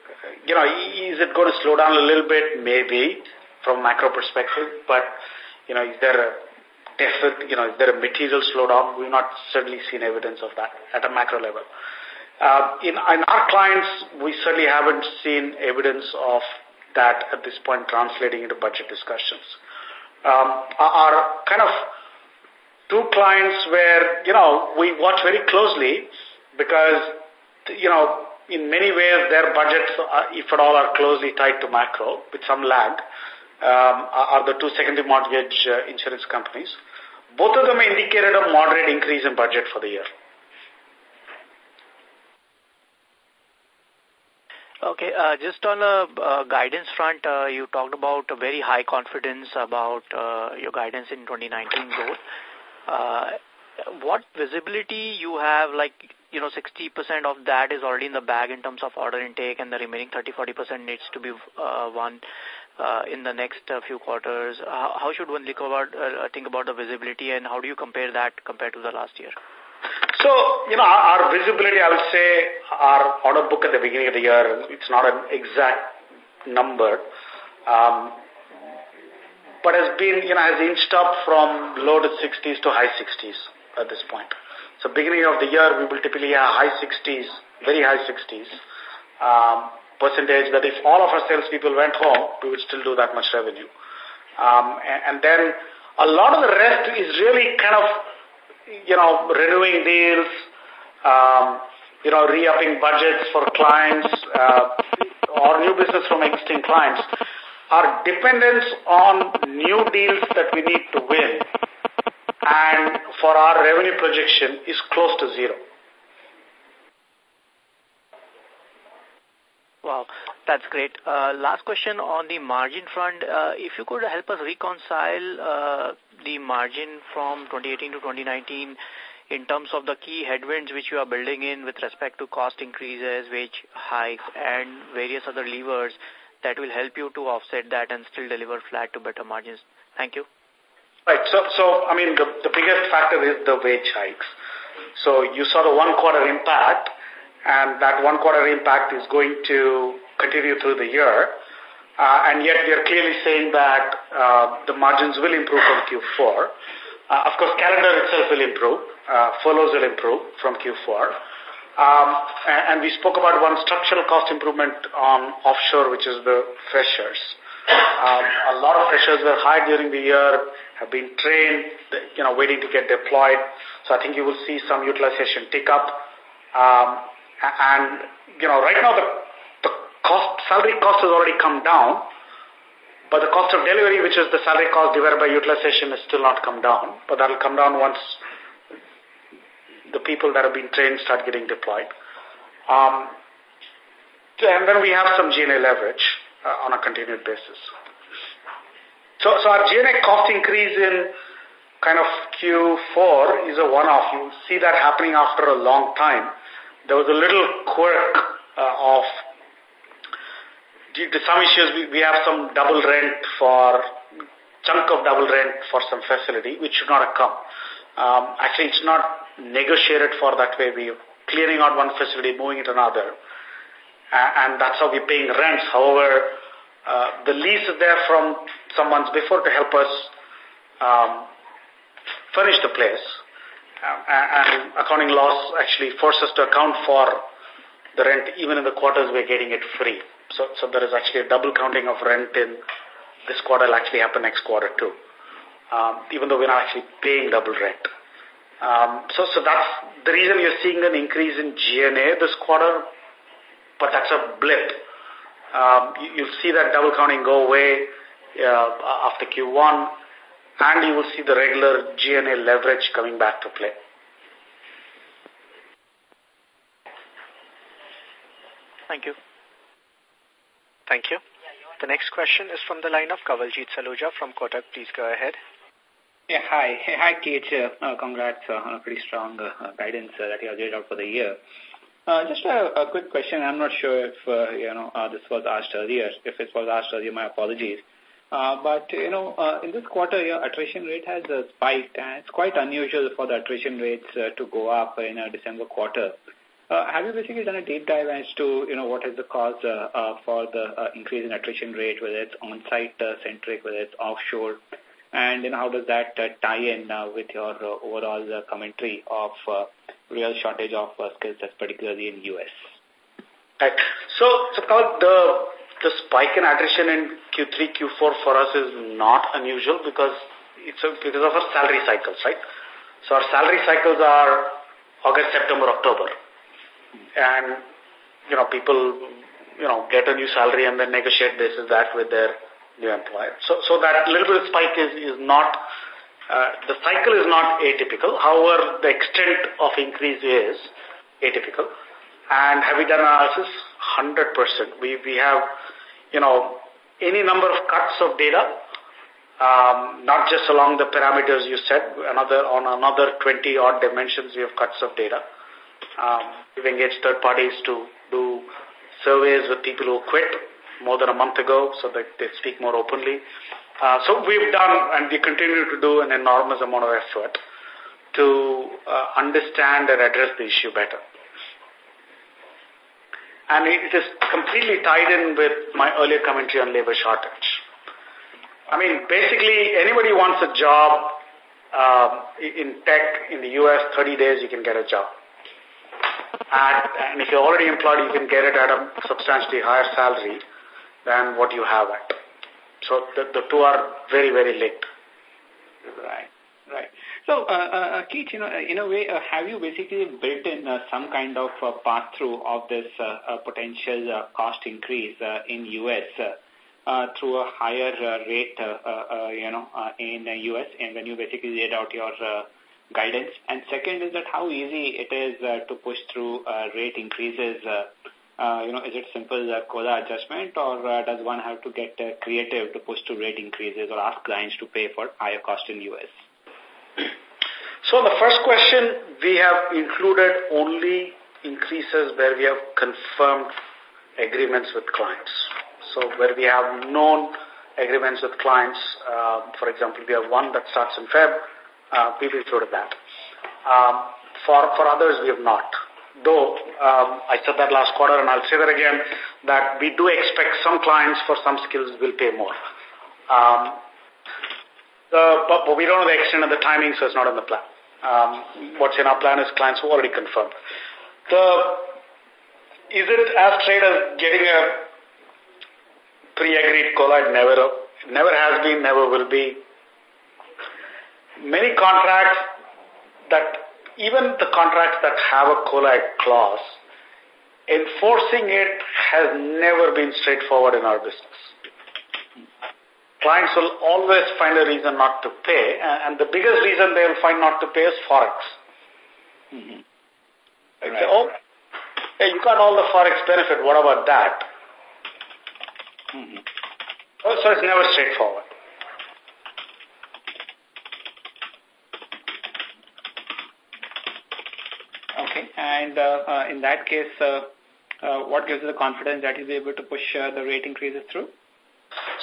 you know, is it going to slow down a little bit? Maybe from macro perspective, but you know, is there a deficit, you know, is there a material slowdown? We've not certainly seen evidence of that at a macro level. Uh, in, in our clients, we certainly haven't seen evidence of that at this point translating into budget discussions. Um, our kind of two clients where, you know, we watch very closely because, you know, in many ways, their budgets, uh, if at all, are closely tied to macro with some lag, um, are the two secondary mortgage uh, insurance companies. Both of them indicated a moderate increase in budget for the year. Okay, uh, just on a uh, guidance front, you talked about a very high confidence about your guidance in 2019 growth. Uh, what visibility you have, like you know, 60% of that is already in the bag in terms of order intake and the remaining 30-40% needs to be uh, won uh, in the next uh, few quarters. How, how should one think about, uh, think about the visibility and how do you compare that compared to the last year? So, you know, our, our visibility, I would say, our order book at the beginning of the year, it's not an exact number, um, but has been, you know, has inched up from low to 60s to high 60s at this point. So beginning of the year, we will typically have high 60s, very high 60s um, percentage that if all of our salespeople went home, we would still do that much revenue. Um, and, and then a lot of the rest is really kind of, you know, renewing deals, um, you know, re-upping budgets for clients uh, or new business from existing clients, our dependence on new deals that we need to win and for our revenue projection is close to zero. Wow, that's great. Uh, last question on the margin front. Uh, if you could help us reconcile uh, the margin from 2018 to 2019 in terms of the key headwinds which you are building in with respect to cost increases, wage hikes, and various other levers that will help you to offset that and still deliver flat to better margins. Thank you. Right. So, so I mean, the, the biggest factor is the wage hikes. So you saw the one quarter impact and that one quarter impact is going to continue through the year. Uh, and yet we are clearly saying that uh, the margins will improve from Q4. Uh, of course, calendar itself will improve. Uh, follows will improve from Q4. Um, and, we spoke about one structural cost improvement on offshore, which is the freshers. Um, a lot of freshers were hired during the year, have been trained, you know, waiting to get deployed. So I think you will see some utilization tick up. Um, and, you know, right now the, the cost, salary cost has already come down, but the cost of delivery, which is the salary cost divided by utilization, has still not come down. But that will come down once the people that have been trained start getting deployed. Um, and then we have some G&A leverage uh, on a continued basis. So, so our G&A cost increase in kind of Q4 is a one-off. You see that happening after a long time there was a little quirk uh, of due to some issues we, we have some double rent for chunk of double rent for some facility which should not have come. Um, actually, it's not negotiated for that way. We're clearing out one facility, moving it to another, and that's how we're paying rents. However, uh, the lease is there from some months before to help us um, furnish the place. Um, and accounting laws actually force us to account for the rent even in the quarters we're getting it free. So, so there is actually a double counting of rent in this quarter will actually happen next quarter too, um, even though we're not actually paying double rent. Um, so, so that's the reason you're seeing an increase in G&A this quarter, but that's a blip. Um, you, you'll see that double counting go away uh, after Q1 and you will see the regular G&A leverage coming back to play. Thank you. Thank you. The next question is from the line of Kawaljeet Saluja from Kotak. Please go ahead. Yeah, hi. Hey, hi, Keech. Uh, congrats uh, on a pretty strong uh, guidance uh, that you have laid out for the year. Uh, just a, a quick question. I'm not sure if, uh, you know, uh, this was asked earlier. If it was asked earlier, my apologies. Uh, but, you know, uh, in this quarter, your attrition rate has uh, spiked, and it's quite unusual for the attrition rates uh, to go up in a December quarter. Uh, have you basically done a deep dive as to, you know, what is the cause uh, uh, for the uh, increase in attrition rate, whether it's on-site uh, centric, whether it's offshore, and know, how does that uh, tie in uh, with your uh, overall commentary of real shortage of skills, particularly in U.S.? Right. So, so the the spike in attrition in Q3, Q4 for us is not unusual because it's a, because of our salary cycles, right? So our salary cycles are August, September, October. And, you know, people, you know, get a new salary and then negotiate this and that with their new employer. So, so that little bit of spike is, is not, uh, the cycle is not atypical. However, the extent of increase is atypical. And have we done analysis? 100%. We, we have you know, any number of cuts of data, um, not just along the parameters you said, another on another 20 odd dimensions we have cuts of data. Um, we've engaged third parties to do surveys with people who quit more than a month ago so that they speak more openly. Uh, so we've done and we continue to do an enormous amount of effort to uh, understand and address the issue better. And it is completely tied in with my earlier commentary on labor shortage. I mean, basically, anybody wants a job uh, in tech in the U.S., 30 days you can get a job. And, and if you're already employed, you can get it at a substantially higher salary than what you have at. So the, the two are very, very linked. Right, right. So, uh, uh, Keech, you know, in a way, uh, have you basically built in uh, some kind of uh, pass-through of this uh, uh, potential uh, cost increase uh, in U.S. Through a higher rate, you know, in U.S. and when you basically laid out your guidance? And second is that how easy it is to push through rate increases uh, you know, is it simple uh, COLA adjustment or uh, does one have to get uh, creative to push to rate increases or ask clients to pay for higher cost in U.S.? So the first question, we have included only increases where we have confirmed agreements with clients. So where we have known agreements with clients, uh, for example, we have one that starts in Feb, uh, we've included that. Um, for, for others, we have not. Though um, I said that last quarter and I'll say that again, that we do expect some clients for some skills will pay more. Um, but, but we don't know the extent of the timing, so it's not in the plan. Um, what's in our plan is clients who already confirmed. The, is it as straight as getting a pre-agreed? It never, never has been, never will be. Many contracts that even the contracts that have a COLA clause, enforcing it has never been straightforward in our business. Clients will always find a reason not to pay, and the biggest reason they will find not to pay is Forex. Mm -hmm. right. say, oh, hey, you got all the Forex benefit, what about that? Mm -hmm. oh, so it's never straightforward. And uh, uh, in that case, uh, what gives you the confidence that you'll be able to push the rate increases through?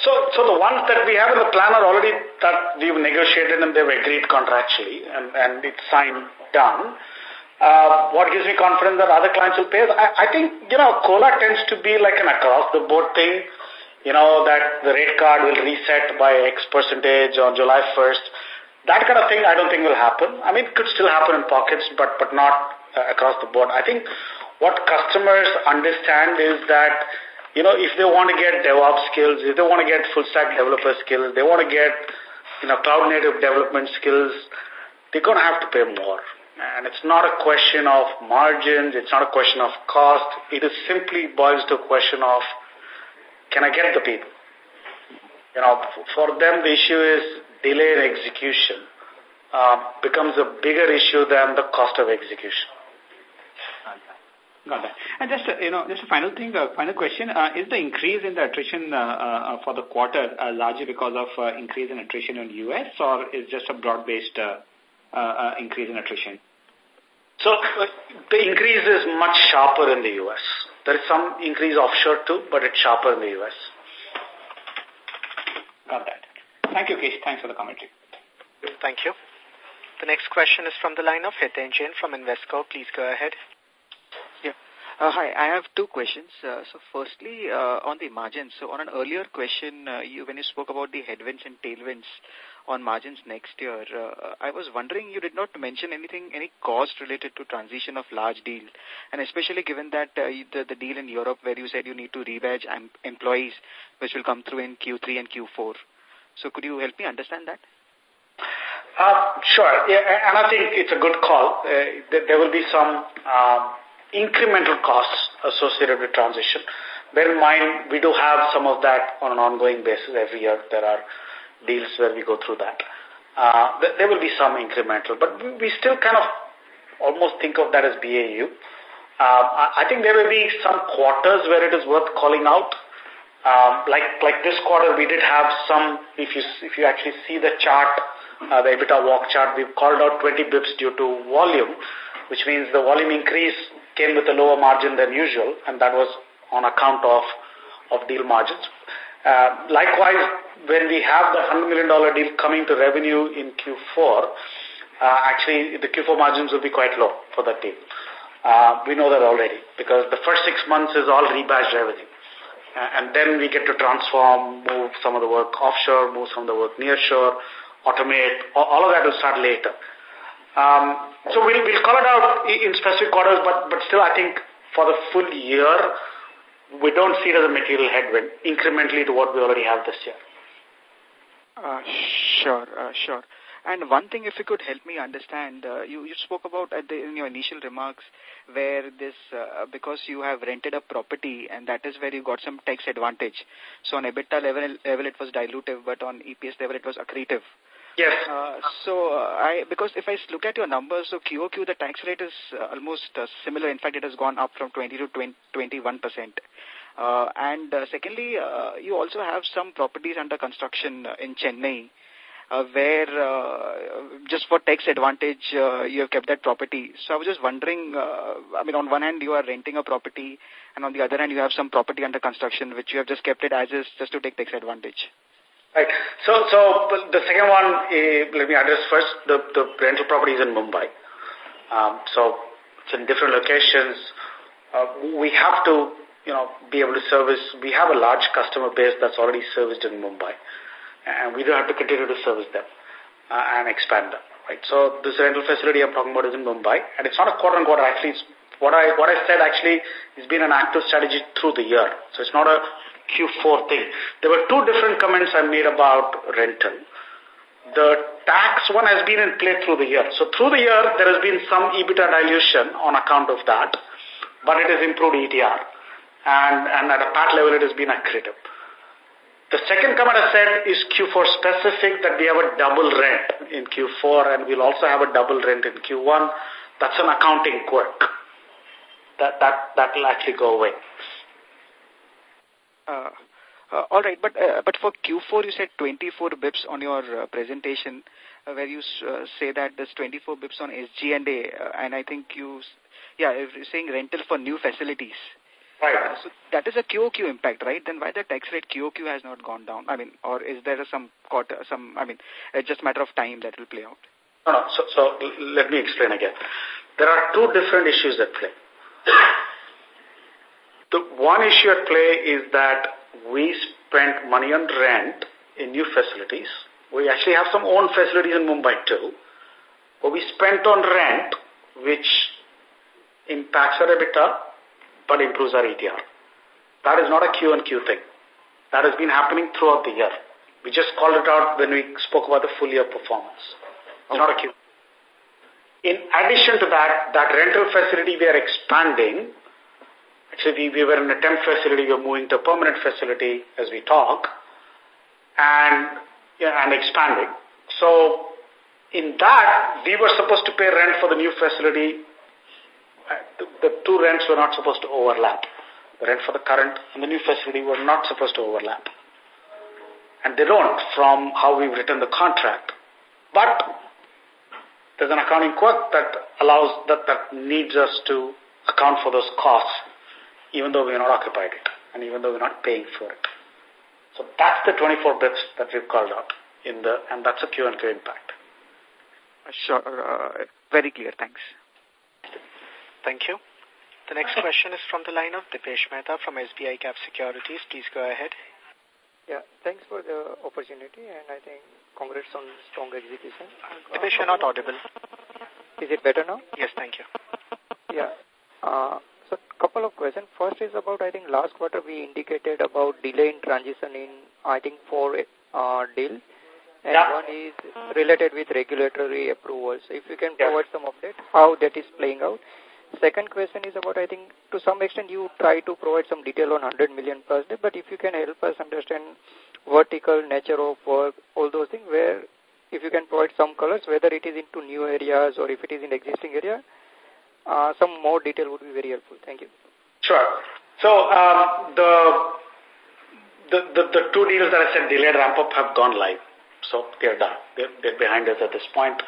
So, so the ones that we have in the plan are already that we've negotiated and they've agreed contractually and, and it's signed done. Uh, what gives me confidence that other clients will pay? I, I think, you know, COLA tends to be like an across-the-board thing, you know, that the rate card will reset by X percentage on July 1st. That kind of thing I don't think will happen. I mean, it could still happen in pockets, but, but not uh, across the board. I think what customers understand is that, you know, if they want to get DevOps skills, if they want to get full stack developer skills, they want to get, you know, cloud native development skills, they're going to have to pay more. And it's not a question of margins, it's not a question of cost, it is simply boils to a question of, can I get the people? You know, for them the issue is delay in execution. Uh, becomes a bigger issue than the cost of execution. Got that. And just, uh, you know, just a final thing, uh, final question. Uh, is the increase in the attrition uh, uh, for the quarter uh, largely because of uh, increase in attrition in U.S. or is just a broad-based uh, uh, uh, increase in attrition? So uh, the increase is much sharper in the U.S. There is some increase offshore too, but it's sharper in the U.S. Got that. Thank you, Keech. Thanks for the commentary. Thank you. The next question is from the line of Hiten Jain from Invesco. Please go ahead. Uh, hi, I have two questions. Uh, so firstly, uh, on the margins. So on an earlier question, uh, you when you spoke about the headwinds and tailwinds on margins next year, uh, I was wondering you did not mention anything, any cost related to transition of large deal, and especially given that uh, the, the deal in Europe where you said you need to rebadge employees, which will come through in Q3 and Q4. So could you help me understand that? Uh, sure. Yeah, and I think it's a good call. Uh, there will be some uh, incremental costs associated with transition. Bear in mind, we do have some of that on an ongoing basis every year. There are deals where we go through that. Uh, there will be some incremental, but we still kind of almost think of that as BAU. Uh, I think there will be some quarters where it is worth calling out. Um, like like this quarter, we did have some. If you if you actually see the chart, uh, the EBITDA walk chart, we've called out 20 bips due to volume, which means the volume increase came with a lower margin than usual, and that was on account of, of deal margins. Uh, likewise, when we have the $100 million deal coming to revenue in Q4, uh, actually the Q4 margins will be quite low for that deal. Uh, we know that already because the first six months is all rebadged revenue. Uh, and then we get to transform, move some of the work offshore, move some of the work nearshore, automate, all of that will start later. Um, so we'll, we'll call it out in specific quarters, but, but still I think for the full year, we don't see it as a material headwind incrementally to what we already have this year. Uh, sure, uh, sure. And one thing, if you could help me understand, uh, you, you spoke about at the, in your initial remarks where this, uh, because you have rented a property and that is where you got some tax advantage. So on EBITDA level, level it was dilutive, but on EPS level it was accretive. Yes. Uh, so uh, I because if I look at your numbers, so QOQ the tax rate is uh, almost uh, similar. In fact, it has gone up from 20 to 20, 21 percent. Uh, and uh, secondly, uh, you also have some properties under construction in Chennai, uh, where uh, just for tax advantage uh, you have kept that property. So I was just wondering. Uh, I mean, on one hand you are renting a property, and on the other hand you have some property under construction which you have just kept it as is just to take tax advantage. Right. So, so the second one, uh, let me address first. The, the rental property is in Mumbai. Um, so it's in different locations. Uh, we have to, you know, be able to service. We have a large customer base that's already serviced in Mumbai, and we do have to continue to service them uh, and expand them. Right. So this rental facility I'm talking about is in Mumbai, and it's not a quarter on quarter. Actually, what I what I said actually has been an active strategy through the year. So it's not a Q4 thing. There were two different comments I made about rental. The tax one has been in play through the year. So through the year, there has been some EBITDA dilution on account of that, but it has improved ETR. And, and at a PAT level, it has been accretive. The second comment I said is Q4 specific that we have a double rent in Q4 and we'll also have a double rent in Q1. That's an accounting quirk. That, that, that will actually go away. Uh, uh, all right, but uh, but for Q4 you said 24 bips on your uh, presentation, uh, where you uh, say that there's 24 bips on SG&A, uh, and I think you, yeah, you're saying rental for new facilities. Right. Uh, so that is a QOQ impact, right? Then why the tax rate QOQ has not gone down? I mean, or is there some quarter, some? I mean, it's just a matter of time that will play out. No, no. So, so let me explain again. There are two different issues at play. The one issue at play is that we spent money on rent in new facilities. We actually have some own facilities in Mumbai too. But we spent on rent, which impacts our EBITDA, but improves our ETR. That is not a Q and Q thing. That has been happening throughout the year. We just called it out when we spoke about the full year performance. It's not a Q. In addition to that, that rental facility we are expanding Actually, we, we were in a temp facility, we are moving to a permanent facility as we talk and, yeah, and expanding. So, in that, we were supposed to pay rent for the new facility. Uh, the, the two rents were not supposed to overlap. The rent for the current and the new facility were not supposed to overlap. And they don't from how we've written the contract. But there's an accounting quirk that allows, that, that needs us to account for those costs even though we're not occupied it and even though we're not paying for it. So that's the 24 bips that we've called out in the, and that's a Q and Q impact. Sure, uh, very clear. Thanks. Thank you. The next question is from the line of Dipesh Mehta from SBI Cap Securities. Please go ahead. Yeah, thanks for the opportunity and I think congrats on strong execution. Dipesh, you're not audible. Is it better now? Yes, thank you. Yeah. Uh, so, couple of questions. First is about, I think last quarter we indicated about delay in transition in, I think, four uh, deals. And yeah. one is related with regulatory approvals. If you can yeah. provide some update, how that is playing out. Second question is about, I think, to some extent you try to provide some detail on 100 million per day, but if you can help us understand vertical nature of work, all those things, where if you can provide some colors, whether it is into new areas or if it is in existing area, uh, some more detail would be very helpful. Thank you. Sure. So um, the, the, the the two deals that I said delayed ramp up have gone live. So they're done. They're, they're behind us at this point.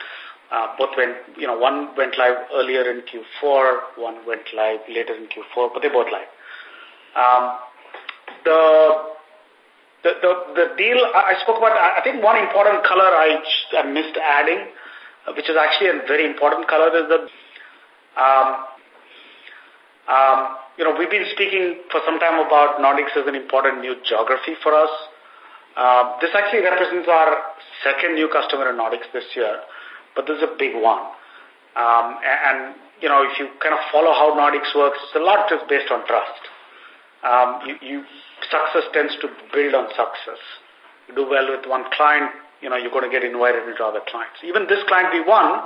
Uh, both went, you know, one went live earlier in Q4, one went live later in Q4, but they both live. Um, the, the, the, the deal I spoke about, I think one important color I, I missed adding, uh, which is actually a very important color, is the um, um, you know, we've been speaking for some time about Nordics as an important new geography for us. Uh, this actually represents our second new customer in Nordics this year, but this is a big one. Um, and, you know, if you kind of follow how Nordics works, it's a lot just based on trust. Um, you, you, success tends to build on success. You do well with one client, you know, you're going to get invited into other clients. Even this client we won,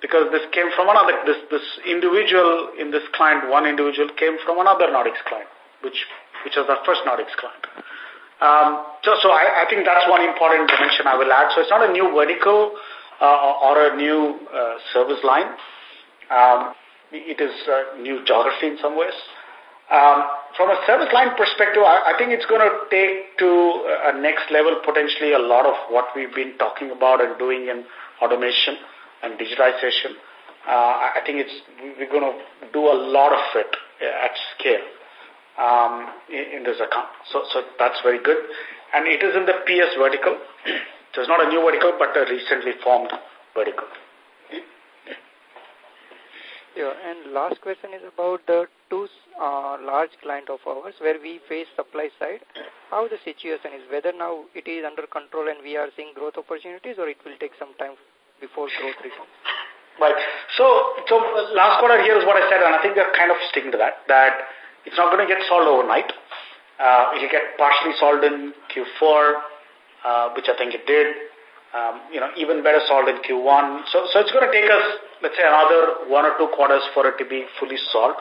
because this came from another, this, this individual in this client, one individual came from another Nordics client, which, which was our first Nordics client. Um, so, so I, I think that's one important dimension I will add. So it's not a new vertical uh, or a new uh, service line. Um, it is a new geography in some ways. Um, from a service line perspective, I, I think it's going to take to a next level potentially a lot of what we've been talking about and doing in automation and digitization. Uh, I think it's we're going to do a lot of it at scale um, in, in this account. So, so that's very good. And it is in the PS vertical. so it's not a new vertical, but a recently formed vertical. Yeah, and last question is about the two uh, large client of ours where we face supply side. How the situation is, whether now it is under control and we are seeing growth opportunities or it will take some time before growth returns? Right. So, so last quarter here is what I said, and I think we're kind of sticking to that, that it's not going to get solved overnight. Uh, it'll get partially solved in Q4, uh, which I think it did. Um, you know, even better solved in Q1. So, so it's going to take us, let's say, another one or two quarters for it to be fully solved.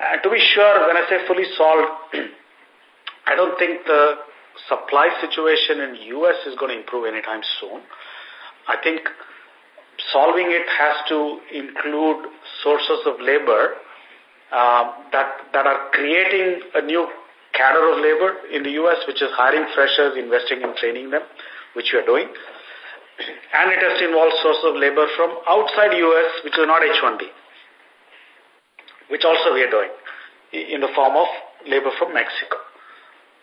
And to be sure, when I say fully solved, [clears throat] I don't think the supply situation in U.S. is going to improve anytime soon. I think solving it has to include sources of labor uh, that, that are creating a new cadre of labor in the U.S., which is hiring freshers, investing in training them, which we are doing. And it has to involve sources of labor from outside U.S., which is not H-1B, which also we are doing in the form of labor from Mexico.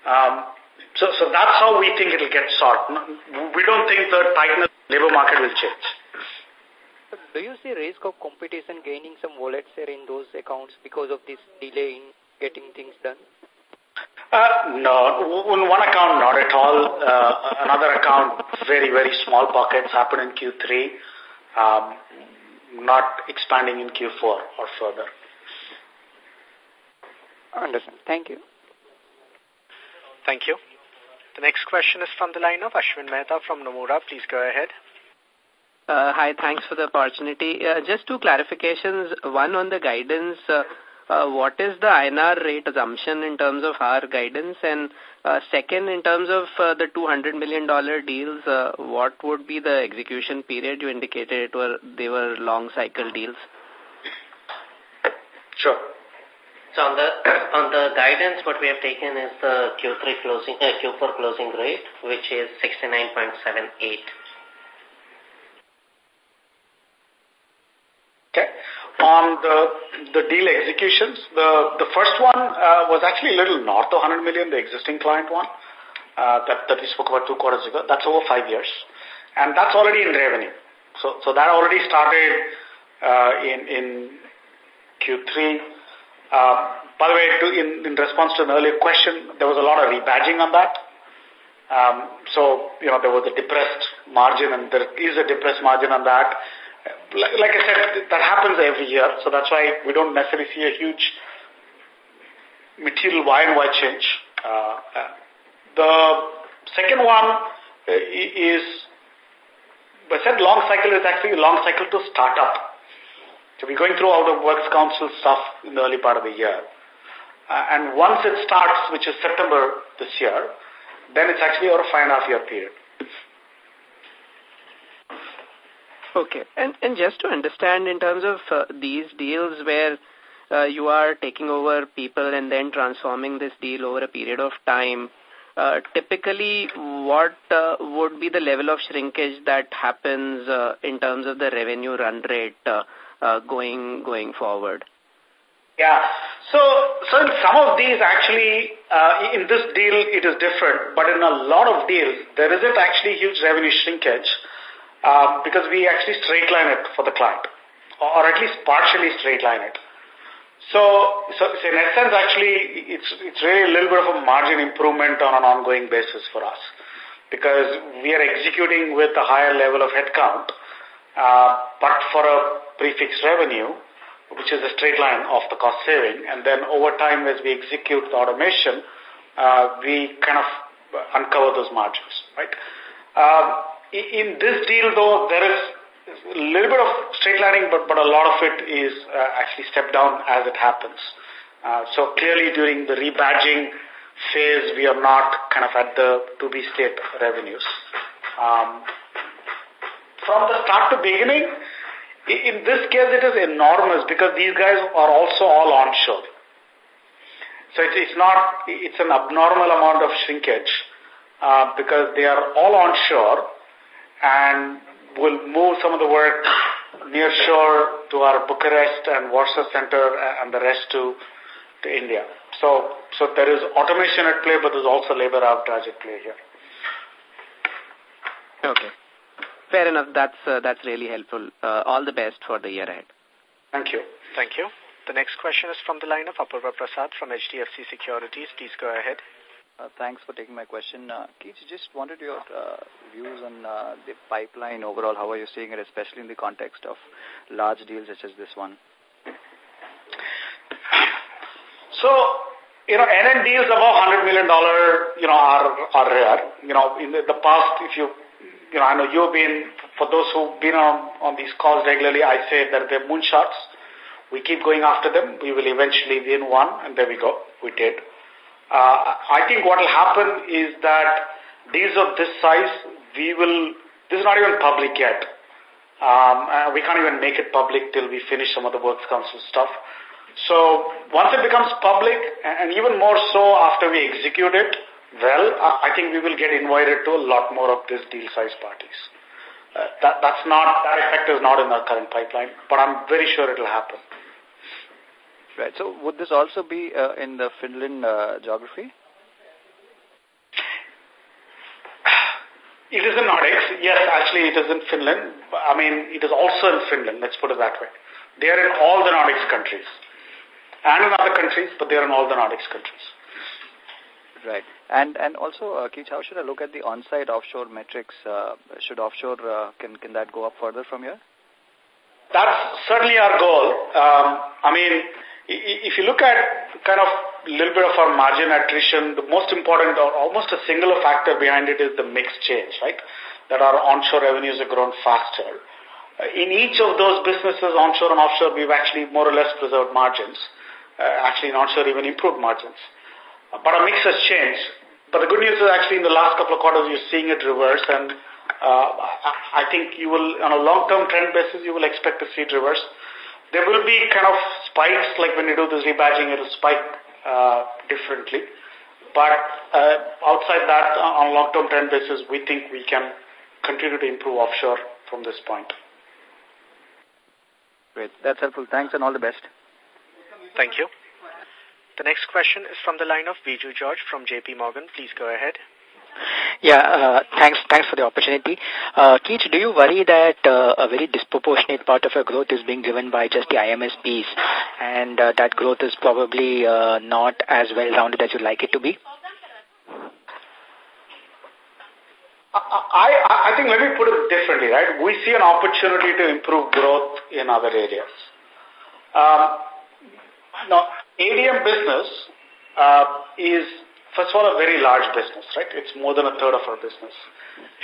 Um, so, so that's how we think it will get solved. We don't think the tightness labor market will change. Do you see risk of competition gaining some wallet share in those accounts because of this delay in getting things done? Uh, no, in one account, not at all. Uh, another account, very, very small pockets happen in Q3, um, not expanding in Q4 or further. Understand. Thank you. Thank you. The next question is from the line of Ashwin Mehta from Nomura. Please go ahead. Uh, hi, thanks for the opportunity. Uh, just two clarifications. One on the guidance. Uh, uh, what is the INR rate assumption in terms of our guidance? And uh, second, in terms of uh, the $200 million deals, uh, what would be the execution period? You indicated it were, they were long cycle deals. Sure. So on the [coughs] on the guidance, what we have taken is the Q3 closing, uh, Q4 closing rate, which is 69.78. Okay. On the the deal executions, the the first one uh, was actually a little north of 100 million, the existing client one uh, that that we spoke about two quarters ago. That's over five years, and that's already in revenue. So so that already started uh, in in Q3. Uh, by the way, to, in, in response to an earlier question, there was a lot of rebadging on that. Um, so, you know, there was a depressed margin and there is a depressed margin on that. Like, like I said, that happens every year. So that's why we don't necessarily see a huge material Y and change. Uh, uh, the second one uh, is, I said long cycle is actually a long cycle to start up. So we're going through all the Works Council stuff in the early part of the year. Uh, and once it starts, which is September this year, then it's actually over a five and a half year period. Okay. And, and just to understand in terms of uh, these deals where uh, you are taking over people and then transforming this deal over a period of time, uh, typically what uh, would be the level of shrinkage that happens uh, in terms of the revenue run rate uh, uh, going going forward? Yeah. So, so in some of these actually, uh, in this deal it is different, but in a lot of deals, there isn't actually huge revenue shrinkage uh, because we actually straight line it for the client, or at least partially straight line it. So, so, so in essence, actually, it's, it's really a little bit of a margin improvement on an ongoing basis for us because we are executing with a higher level of headcount, uh, but for a prefix revenue, which is a straight line of the cost saving. And then over time, as we execute the automation, uh, we kind of uncover those margins, right? Um, in this deal, though, there is a little bit of straight lining, but, but a lot of it is uh, actually stepped down as it happens. Uh, so clearly during the rebadging phase, we are not kind of at the to-be state revenues. Um, from the start to beginning, in this case it is enormous because these guys are also all onshore. So it's, it's not, it's an abnormal amount of shrinkage uh, because they are all onshore and we'll move some of the work near shore to our Bucharest and Warsaw Center and the rest to, to India. So, so there is automation at play, but there's also labor arbitrage at play here. Okay. Fair enough. That's, uh, that's really helpful. Uh, all the best for the year ahead. Thank you. Thank you. The next question is from the line of Apurva Prasad from HDFC Securities. Please go ahead. Uh, thanks for taking my question. Uh, Keech, just wanted your uh, views on uh, the pipeline overall. How are you seeing it, especially in the context of large deals such as this one? So, you know, NN deals above $100 million, you know, are, are rare. You know, in the, the past, if you, you know, I know you've been, for those who've been on, on these calls regularly, I say that they're moonshots. We keep going after them. We will eventually win one, and there we go. We did. Uh, I think what will happen is that deals of this size, we will, this is not even public yet. Um, uh, we can't even make it public till we finish some of the works council stuff. So once it becomes public, and even more so after we execute it, well, I think we will get invited to a lot more of these deal size parties. Uh, that, that's not, that effect is not in our current pipeline, but I'm very sure it will happen. Right. So would this also be uh, in the Finland uh, geography? It is in Nordics. Yes, actually it is in Finland. I mean, it is also in Finland, let's put it that way. They are in all the Nordics countries. And in other countries, but they are in all the Nordics countries. Right. And and also, uh, Keech, how should I look at the on-site offshore metrics? Uh, should offshore, uh, can, can that go up further from here? That's certainly our goal. Um, I mean, if you look at kind of a little bit of our margin attrition, the most important or almost a singular factor behind it is the mix change, right? That our onshore revenues have grown faster. Uh, in each of those businesses, onshore and offshore, we've actually more or less preserved margins. Uh, actually, in onshore, even improved margins. Uh, but our mix has changed. But the good news is actually in the last couple of quarters, you're seeing it reverse. And uh, I think you will, on a long-term trend basis, you will expect to see it reverse. There will be kind of spikes, like when you do this rebadging, it will spike uh, differently. But uh, outside that, on a long-term trend basis, we think we can continue to improve offshore from this point. Great. That's helpful. Thanks and all the best. Thank you. The next question is from the line of Viju George from JP Morgan. Please go ahead. Yeah, uh, thanks Thanks for the opportunity. Uh, Keech, do you worry that uh, a very disproportionate part of your growth is being driven by just the IMS piece and uh, that growth is probably uh, not as well-rounded as you'd like it to be? I, I think let me put it differently, right? We see an opportunity to improve growth in other areas. Um, now, ADM business uh, is first of all, a very large business, right? It's more than a third of our business.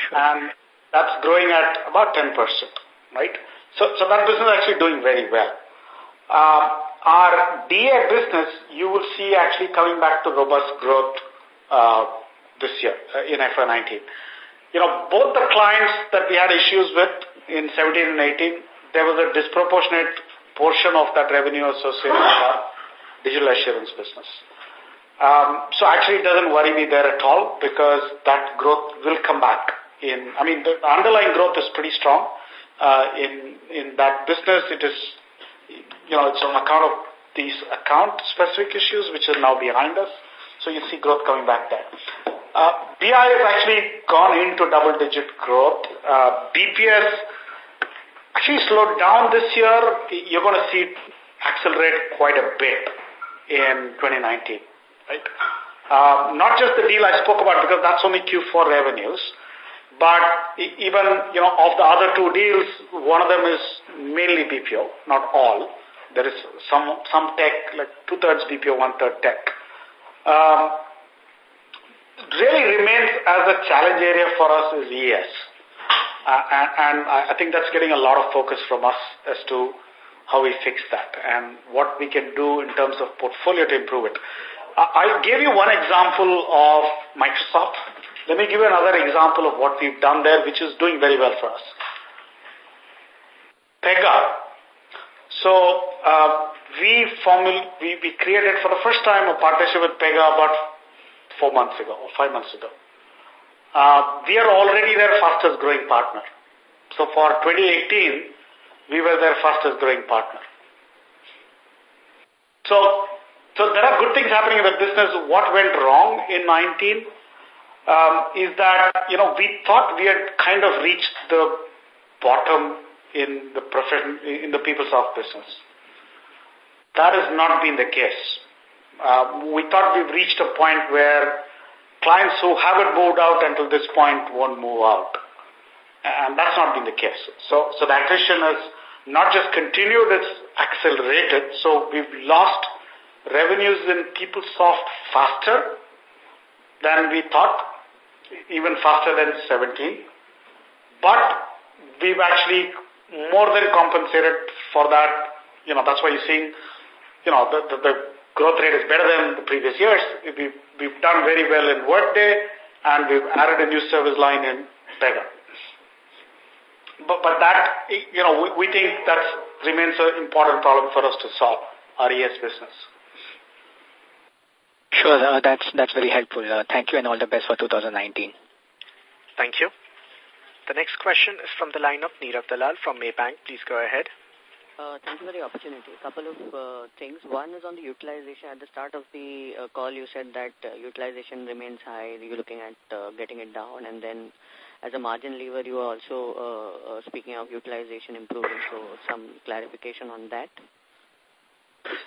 Sure. And that's growing at about 10%, right? So, so that business is actually doing very well. Uh, our DA business, you will see actually coming back to robust growth uh, this year uh, in FY19. You know, both the clients that we had issues with in 17 and 18, there was a disproportionate portion of that revenue associated with our digital assurance business. Um, so actually it doesn't worry me there at all because that growth will come back in, I mean, the underlying growth is pretty strong. Uh, in, in that business, it is, you know, it's on account of these account specific issues which are now behind us. So you see growth coming back there. Uh, BI has actually gone into double digit growth. Uh, BPS actually slowed down this year. You're going to see it accelerate quite a bit in 2019 right? Uh, not just the deal I spoke about because that's only Q4 revenues, but even, you know, of the other two deals, one of them is mainly BPO, not all. There is some, some tech, like two-thirds BPO, one-third tech. Um, really remains as a challenge area for us is ES. Uh, and, and I think that's getting a lot of focus from us as to how we fix that and what we can do in terms of portfolio to improve it. I gave you one example of Microsoft. Let me give you another example of what we've done there, which is doing very well for us. Pega. So uh, we, formul we, we created for the first time a partnership with Pega about four months ago or five months ago. Uh, we are already their fastest growing partner. So for 2018, we were their fastest growing partner. So, so there are good things happening in the business. What went wrong in 19 um, is that, you know, we thought we had kind of reached the bottom in the profession, in the people's PeopleSoft business. That has not been the case. Uh, we thought we've reached a point where clients who haven't moved out until this point won't move out. And that's not been the case. So, so the attrition has not just continued, it's accelerated. So we've lost revenues in PeopleSoft faster than we thought, even faster than 17. But we've actually more than compensated for that. You know, that's why you're seeing, you know, the, the, the growth rate is better than the previous years. We've, we've done very well in Workday, and we've added a new service line in Pega. But, but that, you know, we, we think that remains an important problem for us to solve, our ES business. Sure, uh, that's, that's very helpful. Uh, thank you and all the best for 2019. Thank you. The next question is from the line of Neerav Dalal from Maybank. Please go ahead. Uh, thank you for the opportunity. A couple of uh, things. One is on the utilization. At the start of the uh, call, you said that uh, utilization remains high. You're looking at uh, getting it down. And then as a margin lever, you are also uh, uh, speaking of utilization improving. So some clarification on that.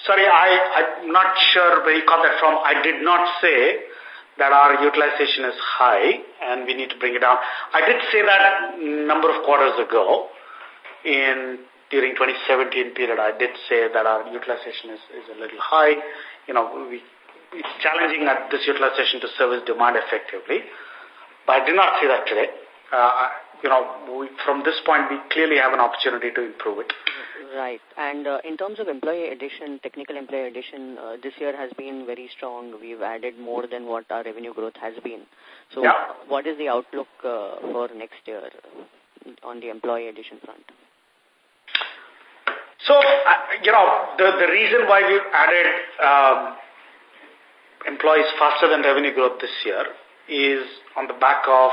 Sorry, I, I'm not sure where you got that from. I did not say that our utilization is high and we need to bring it down. I did say that number of quarters ago in during 2017 period. I did say that our utilization is, is a little high. You know, we, it's challenging at this utilization to service demand effectively. But I did not say that today. Uh, you know, we, from this point, we clearly have an opportunity to improve it. Right. And uh, in terms of employee addition, technical employee addition, uh, this year has been very strong. We've added more than what our revenue growth has been. So yeah. what is the outlook uh, for next year on the employee addition front? So, uh, you know, the, the reason why we've added um, employees faster than revenue growth this year is on the back of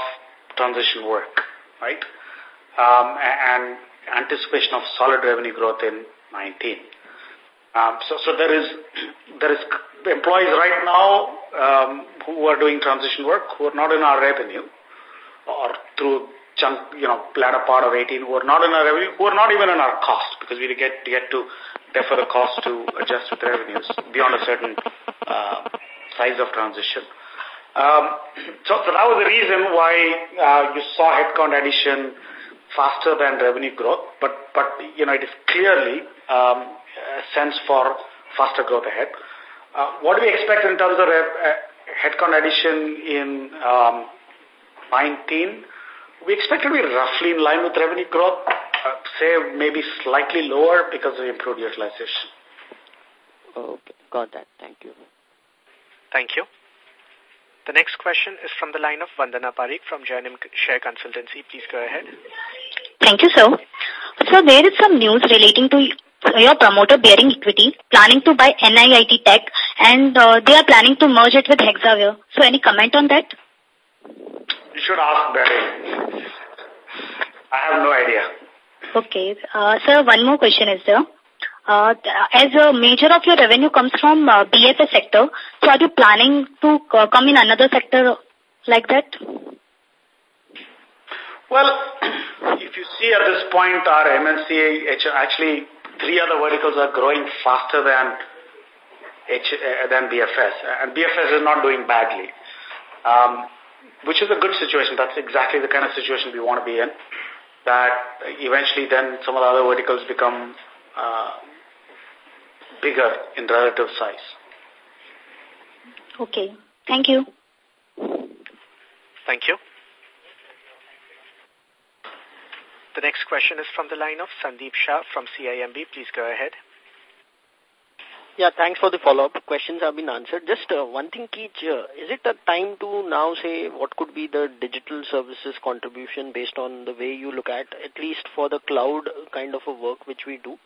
transition work, right? Um, and anticipation of solid revenue growth in 19. Um, so, so there is there is employees right now um, who are doing transition work who are not in our revenue or through chunk, you know, latter part of 18 who are not in our revenue, who are not even in our cost because we get get to defer the cost to adjust with revenues beyond a certain uh, size of transition. Um, so, so that was the reason why uh, you saw headcount addition faster than revenue growth, but, but you know, it is clearly um, a sense for faster growth ahead. Uh, what do we expect in terms of uh, headcount addition in um, 19? We expect to be roughly in line with revenue growth, uh, say maybe slightly lower because of improved utilization. Okay, got that. Thank you. Thank you. The next question is from the line of Vandana Parikh from Jainam Share Consultancy. Please go ahead. Thank you, sir. So there is some news relating to your promoter Baring Equity planning to buy NIIT Tech and uh, they are planning to merge it with Hexaware. So any comment on that? You should ask Baring. I have no idea. Okay. Uh, sir, one more question is there. Uh, as a major of your revenue comes from uh, BFS sector, so are you planning to uh, come in another sector like that? Well, [clears throat] if you see at this point, our MNCA, actually three other verticals are growing faster than H, uh, than BFS, and BFS is not doing badly, um, which is a good situation. That's exactly the kind of situation we want to be in. That eventually, then some of the other verticals become uh, bigger in relative size. Okay. Thank you. Thank you. The next question is from the line of Sandeep Shah from CIMB. Please go ahead. Yeah, thanks for the follow-up. Questions have been answered. Just uh, one thing, Keech, uh, is it a time to now say what could be the digital services contribution based on the way you look at, at least for the cloud kind of a work which we do?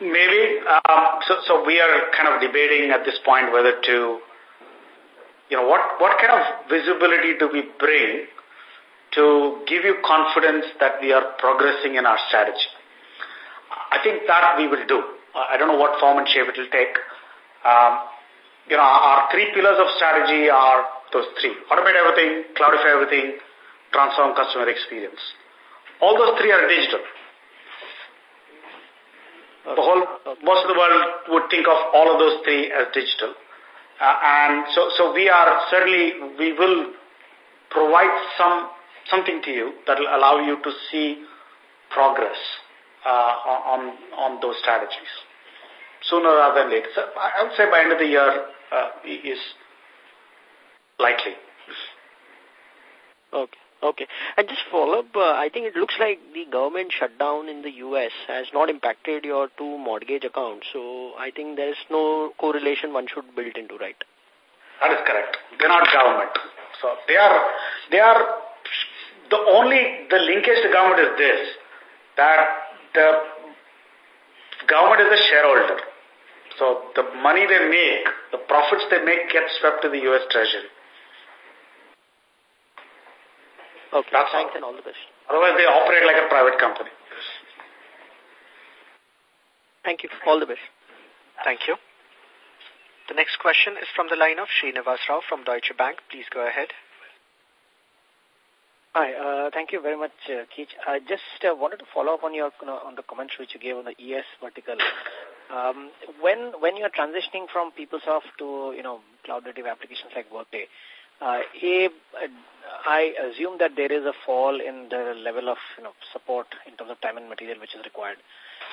Maybe. Um, so, so we are kind of debating at this point whether to, you know, what, what kind of visibility do we bring to give you confidence that we are progressing in our strategy. I think that we will do. I don't know what form and shape it will take. Um, you know, our three pillars of strategy are those three. Automate everything, cloudify everything, transform customer experience. All those three are digital. The whole, most of the world would think of all of those three as digital. Uh, and so, so we are certainly, we will provide some something to you that will allow you to see progress uh, on, on those strategies sooner rather than later. So I would say by end of the year uh, is likely. Okay. Okay. And just follow up, uh, I think it looks like the government shutdown in the U.S. has not impacted your two mortgage accounts. So I think there is no correlation one should build into, right? That is correct. They're not government. So they are, they are the only, the linkage to government is this, that the government is a shareholder. So the money they make, the profits they make get swept to the U.S. Treasury. Okay, That's thanks all. and all the best. Otherwise they operate like a private company. Thank you. All the best. Thank you. The next question is from the line of Srinivas Rao from Deutsche Bank. Please go ahead. Hi, uh, thank you very much, uh, Keech. I just uh, wanted to follow up on your you know, on the comments which you gave on the ES vertical. Um, when when you are transitioning from PeopleSoft to you know cloud native applications like Workday, uh, a, I assume that there is a fall in the level of you know support in terms of time and material which is required.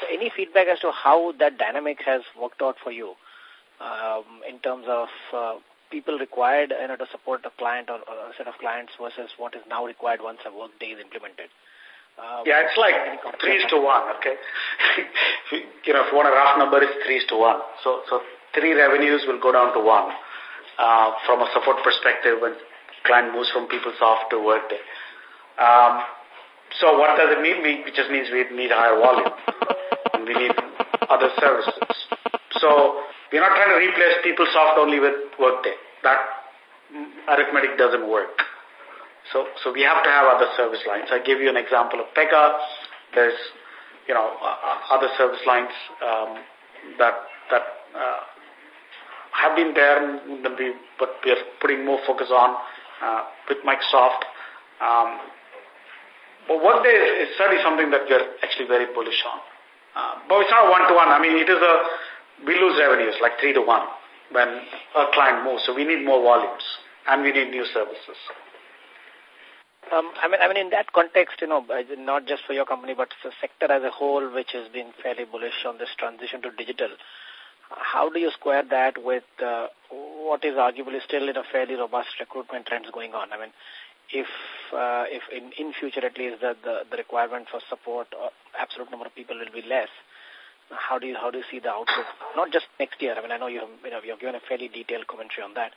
So, any feedback as to how that dynamic has worked out for you um, in terms of uh, people required you know, to support a client or, or, a set of clients versus what is now required once a Workday is implemented? Uh, yeah, it's like three to one, okay? [laughs] you know, if you want a rough number, it's three to one. So, so three revenues will go down to one uh, from a support perspective when client moves from PeopleSoft to Workday. Um, so what does it mean? It just means we need higher volume and we need other services. So we're not trying to replace PeopleSoft only with Workday. That arithmetic doesn't work. So, so we have to have other service lines. I give you an example of Pega. There's, you know, uh, other service lines um, that that uh, have been there, but we are putting more focus on uh, with Microsoft. Um, but Workday is certainly something that we are actually very bullish on. Uh, but it's not one-to-one. -one. I mean, it is a we lose revenues like 3 to 1 when a client moves. So we need more volumes and we need new services. Um, I mean, I mean, in that context, you know, not just for your company, but the sector as a whole, which has been fairly bullish on this transition to digital. How do you square that with uh, what is arguably still in a fairly robust recruitment trends going on? I mean, if uh, if in in future at least the the, the requirement for support, uh, absolute number of people will be less, how do you how do you see the outlook? Not just next year. I mean, I know you have, you know you have given a fairly detailed commentary on that,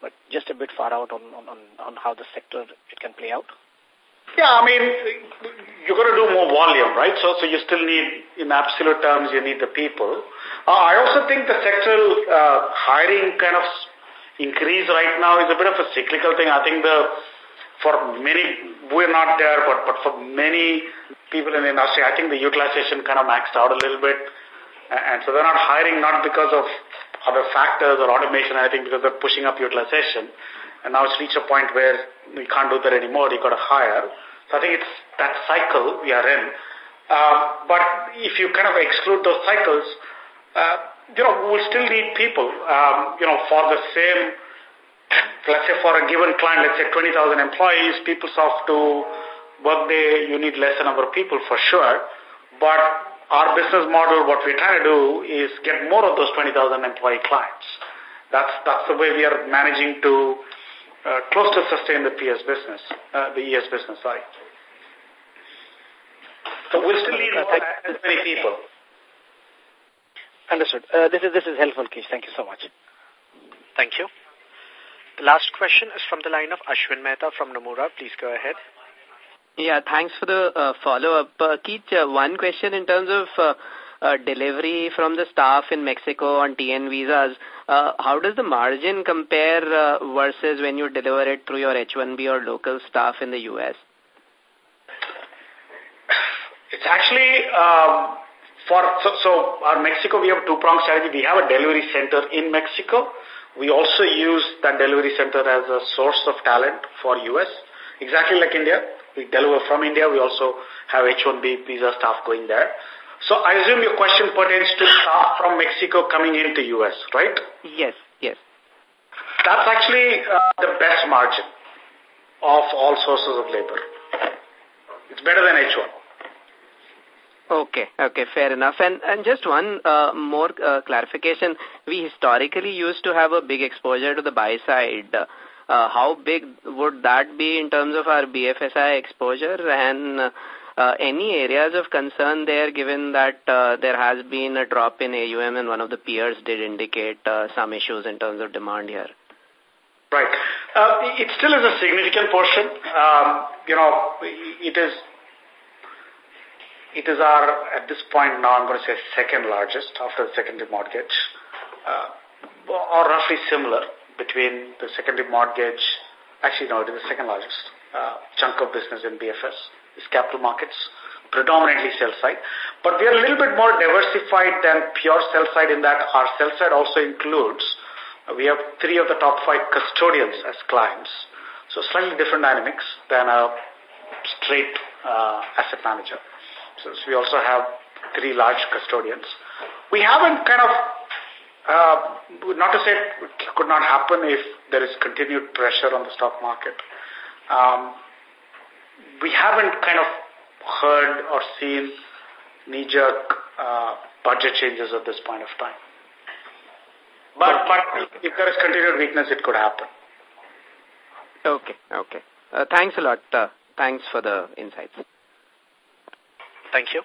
but just a bit far out on on on how the sector it can play out. Yeah, I mean, you're going to do more volume, right? So, so you still need, in absolute terms, you need the people. Uh, I also think the sectoral uh, hiring kind of increase right now is a bit of a cyclical thing. I think the for many, we're not there, but, but for many people in the industry, I think the utilization kind of maxed out a little bit. And so they're not hiring not because of other factors or automation, I think because they're pushing up utilization. And now it's reached a point where we can't do that anymore. You've got to hire. So I think it's that cycle we are in. Uh, but if you kind of exclude those cycles, uh, you know, we'll still need people, um, you know, for the same, let's say for a given client, let's say 20,000 employees, PeopleSoft to Workday, you need lesser number of people for sure. But our business model, what we're trying to do is get more of those 20,000 employee clients. That's, that's the way we are managing to uh, close to sustain the PS business, uh, the ES business, sorry. So we'll still need more, as many people. Understood. Uh, this is this is helpful, Keech. Thank you so much. Thank you. The last question is from the line of Ashwin Mehta from Nomura. Please go ahead. Yeah, thanks for the uh, follow-up. Uh, Keech, uh, one question in terms of uh, uh, delivery from the staff in Mexico on TN visas. Uh, how does the margin compare uh, versus when you deliver it through your H-1B or local staff in the U.S.? It's actually um, for so, so our Mexico we have a two prong strategy. We have a delivery center in Mexico. We also use that delivery center as a source of talent for US. Exactly like India. We deliver from India. We also have H-1B visa staff going there. So I assume your question pertains to staff from Mexico coming into US, right? Yes, yes. That's actually uh, the best margin of all sources of labor. It's better than H1. Okay, okay, fair enough. And and just one uh, more uh, clarification. We historically used to have a big exposure to the buy side. Uh, how big would that be in terms of our BFSI exposure and uh, any areas of concern there given that uh, there has been a drop in AUM and one of the peers did indicate uh, some issues in terms of demand here? Right. Uh, it still is a significant portion. Um, you know, it is it is our, at this point now, I'm going to say second largest after the secondary mortgage, uh, or roughly similar between the secondary mortgage. Actually, no, it is the second largest uh, chunk of business in BFS is capital markets, predominantly sell side. But we are a little bit more diversified than pure sell side in that our sell side also includes, uh, we have three of the top five custodians as clients. So slightly different dynamics than a straight uh, asset manager. So we also have three large custodians. We haven't kind of, uh, not to say it could not happen if there is continued pressure on the stock market. Um, we haven't kind of heard or seen knee-jerk uh, budget changes at this point of time. But, but if there is continued weakness, it could happen. Okay, okay. Uh, thanks a lot. Uh, thanks for the insights. Thank you.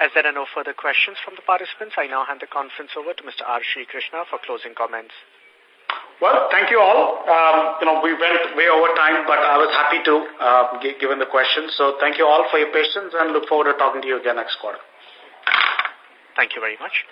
As there are no further questions from the participants, I now hand the conference over to Mr. R. Sri Krishna for closing comments. Well, thank you all. Um, you know, we went way over time, but I was happy to, uh, given the questions. So thank you all for your patience and look forward to talking to you again next quarter. Thank you very much.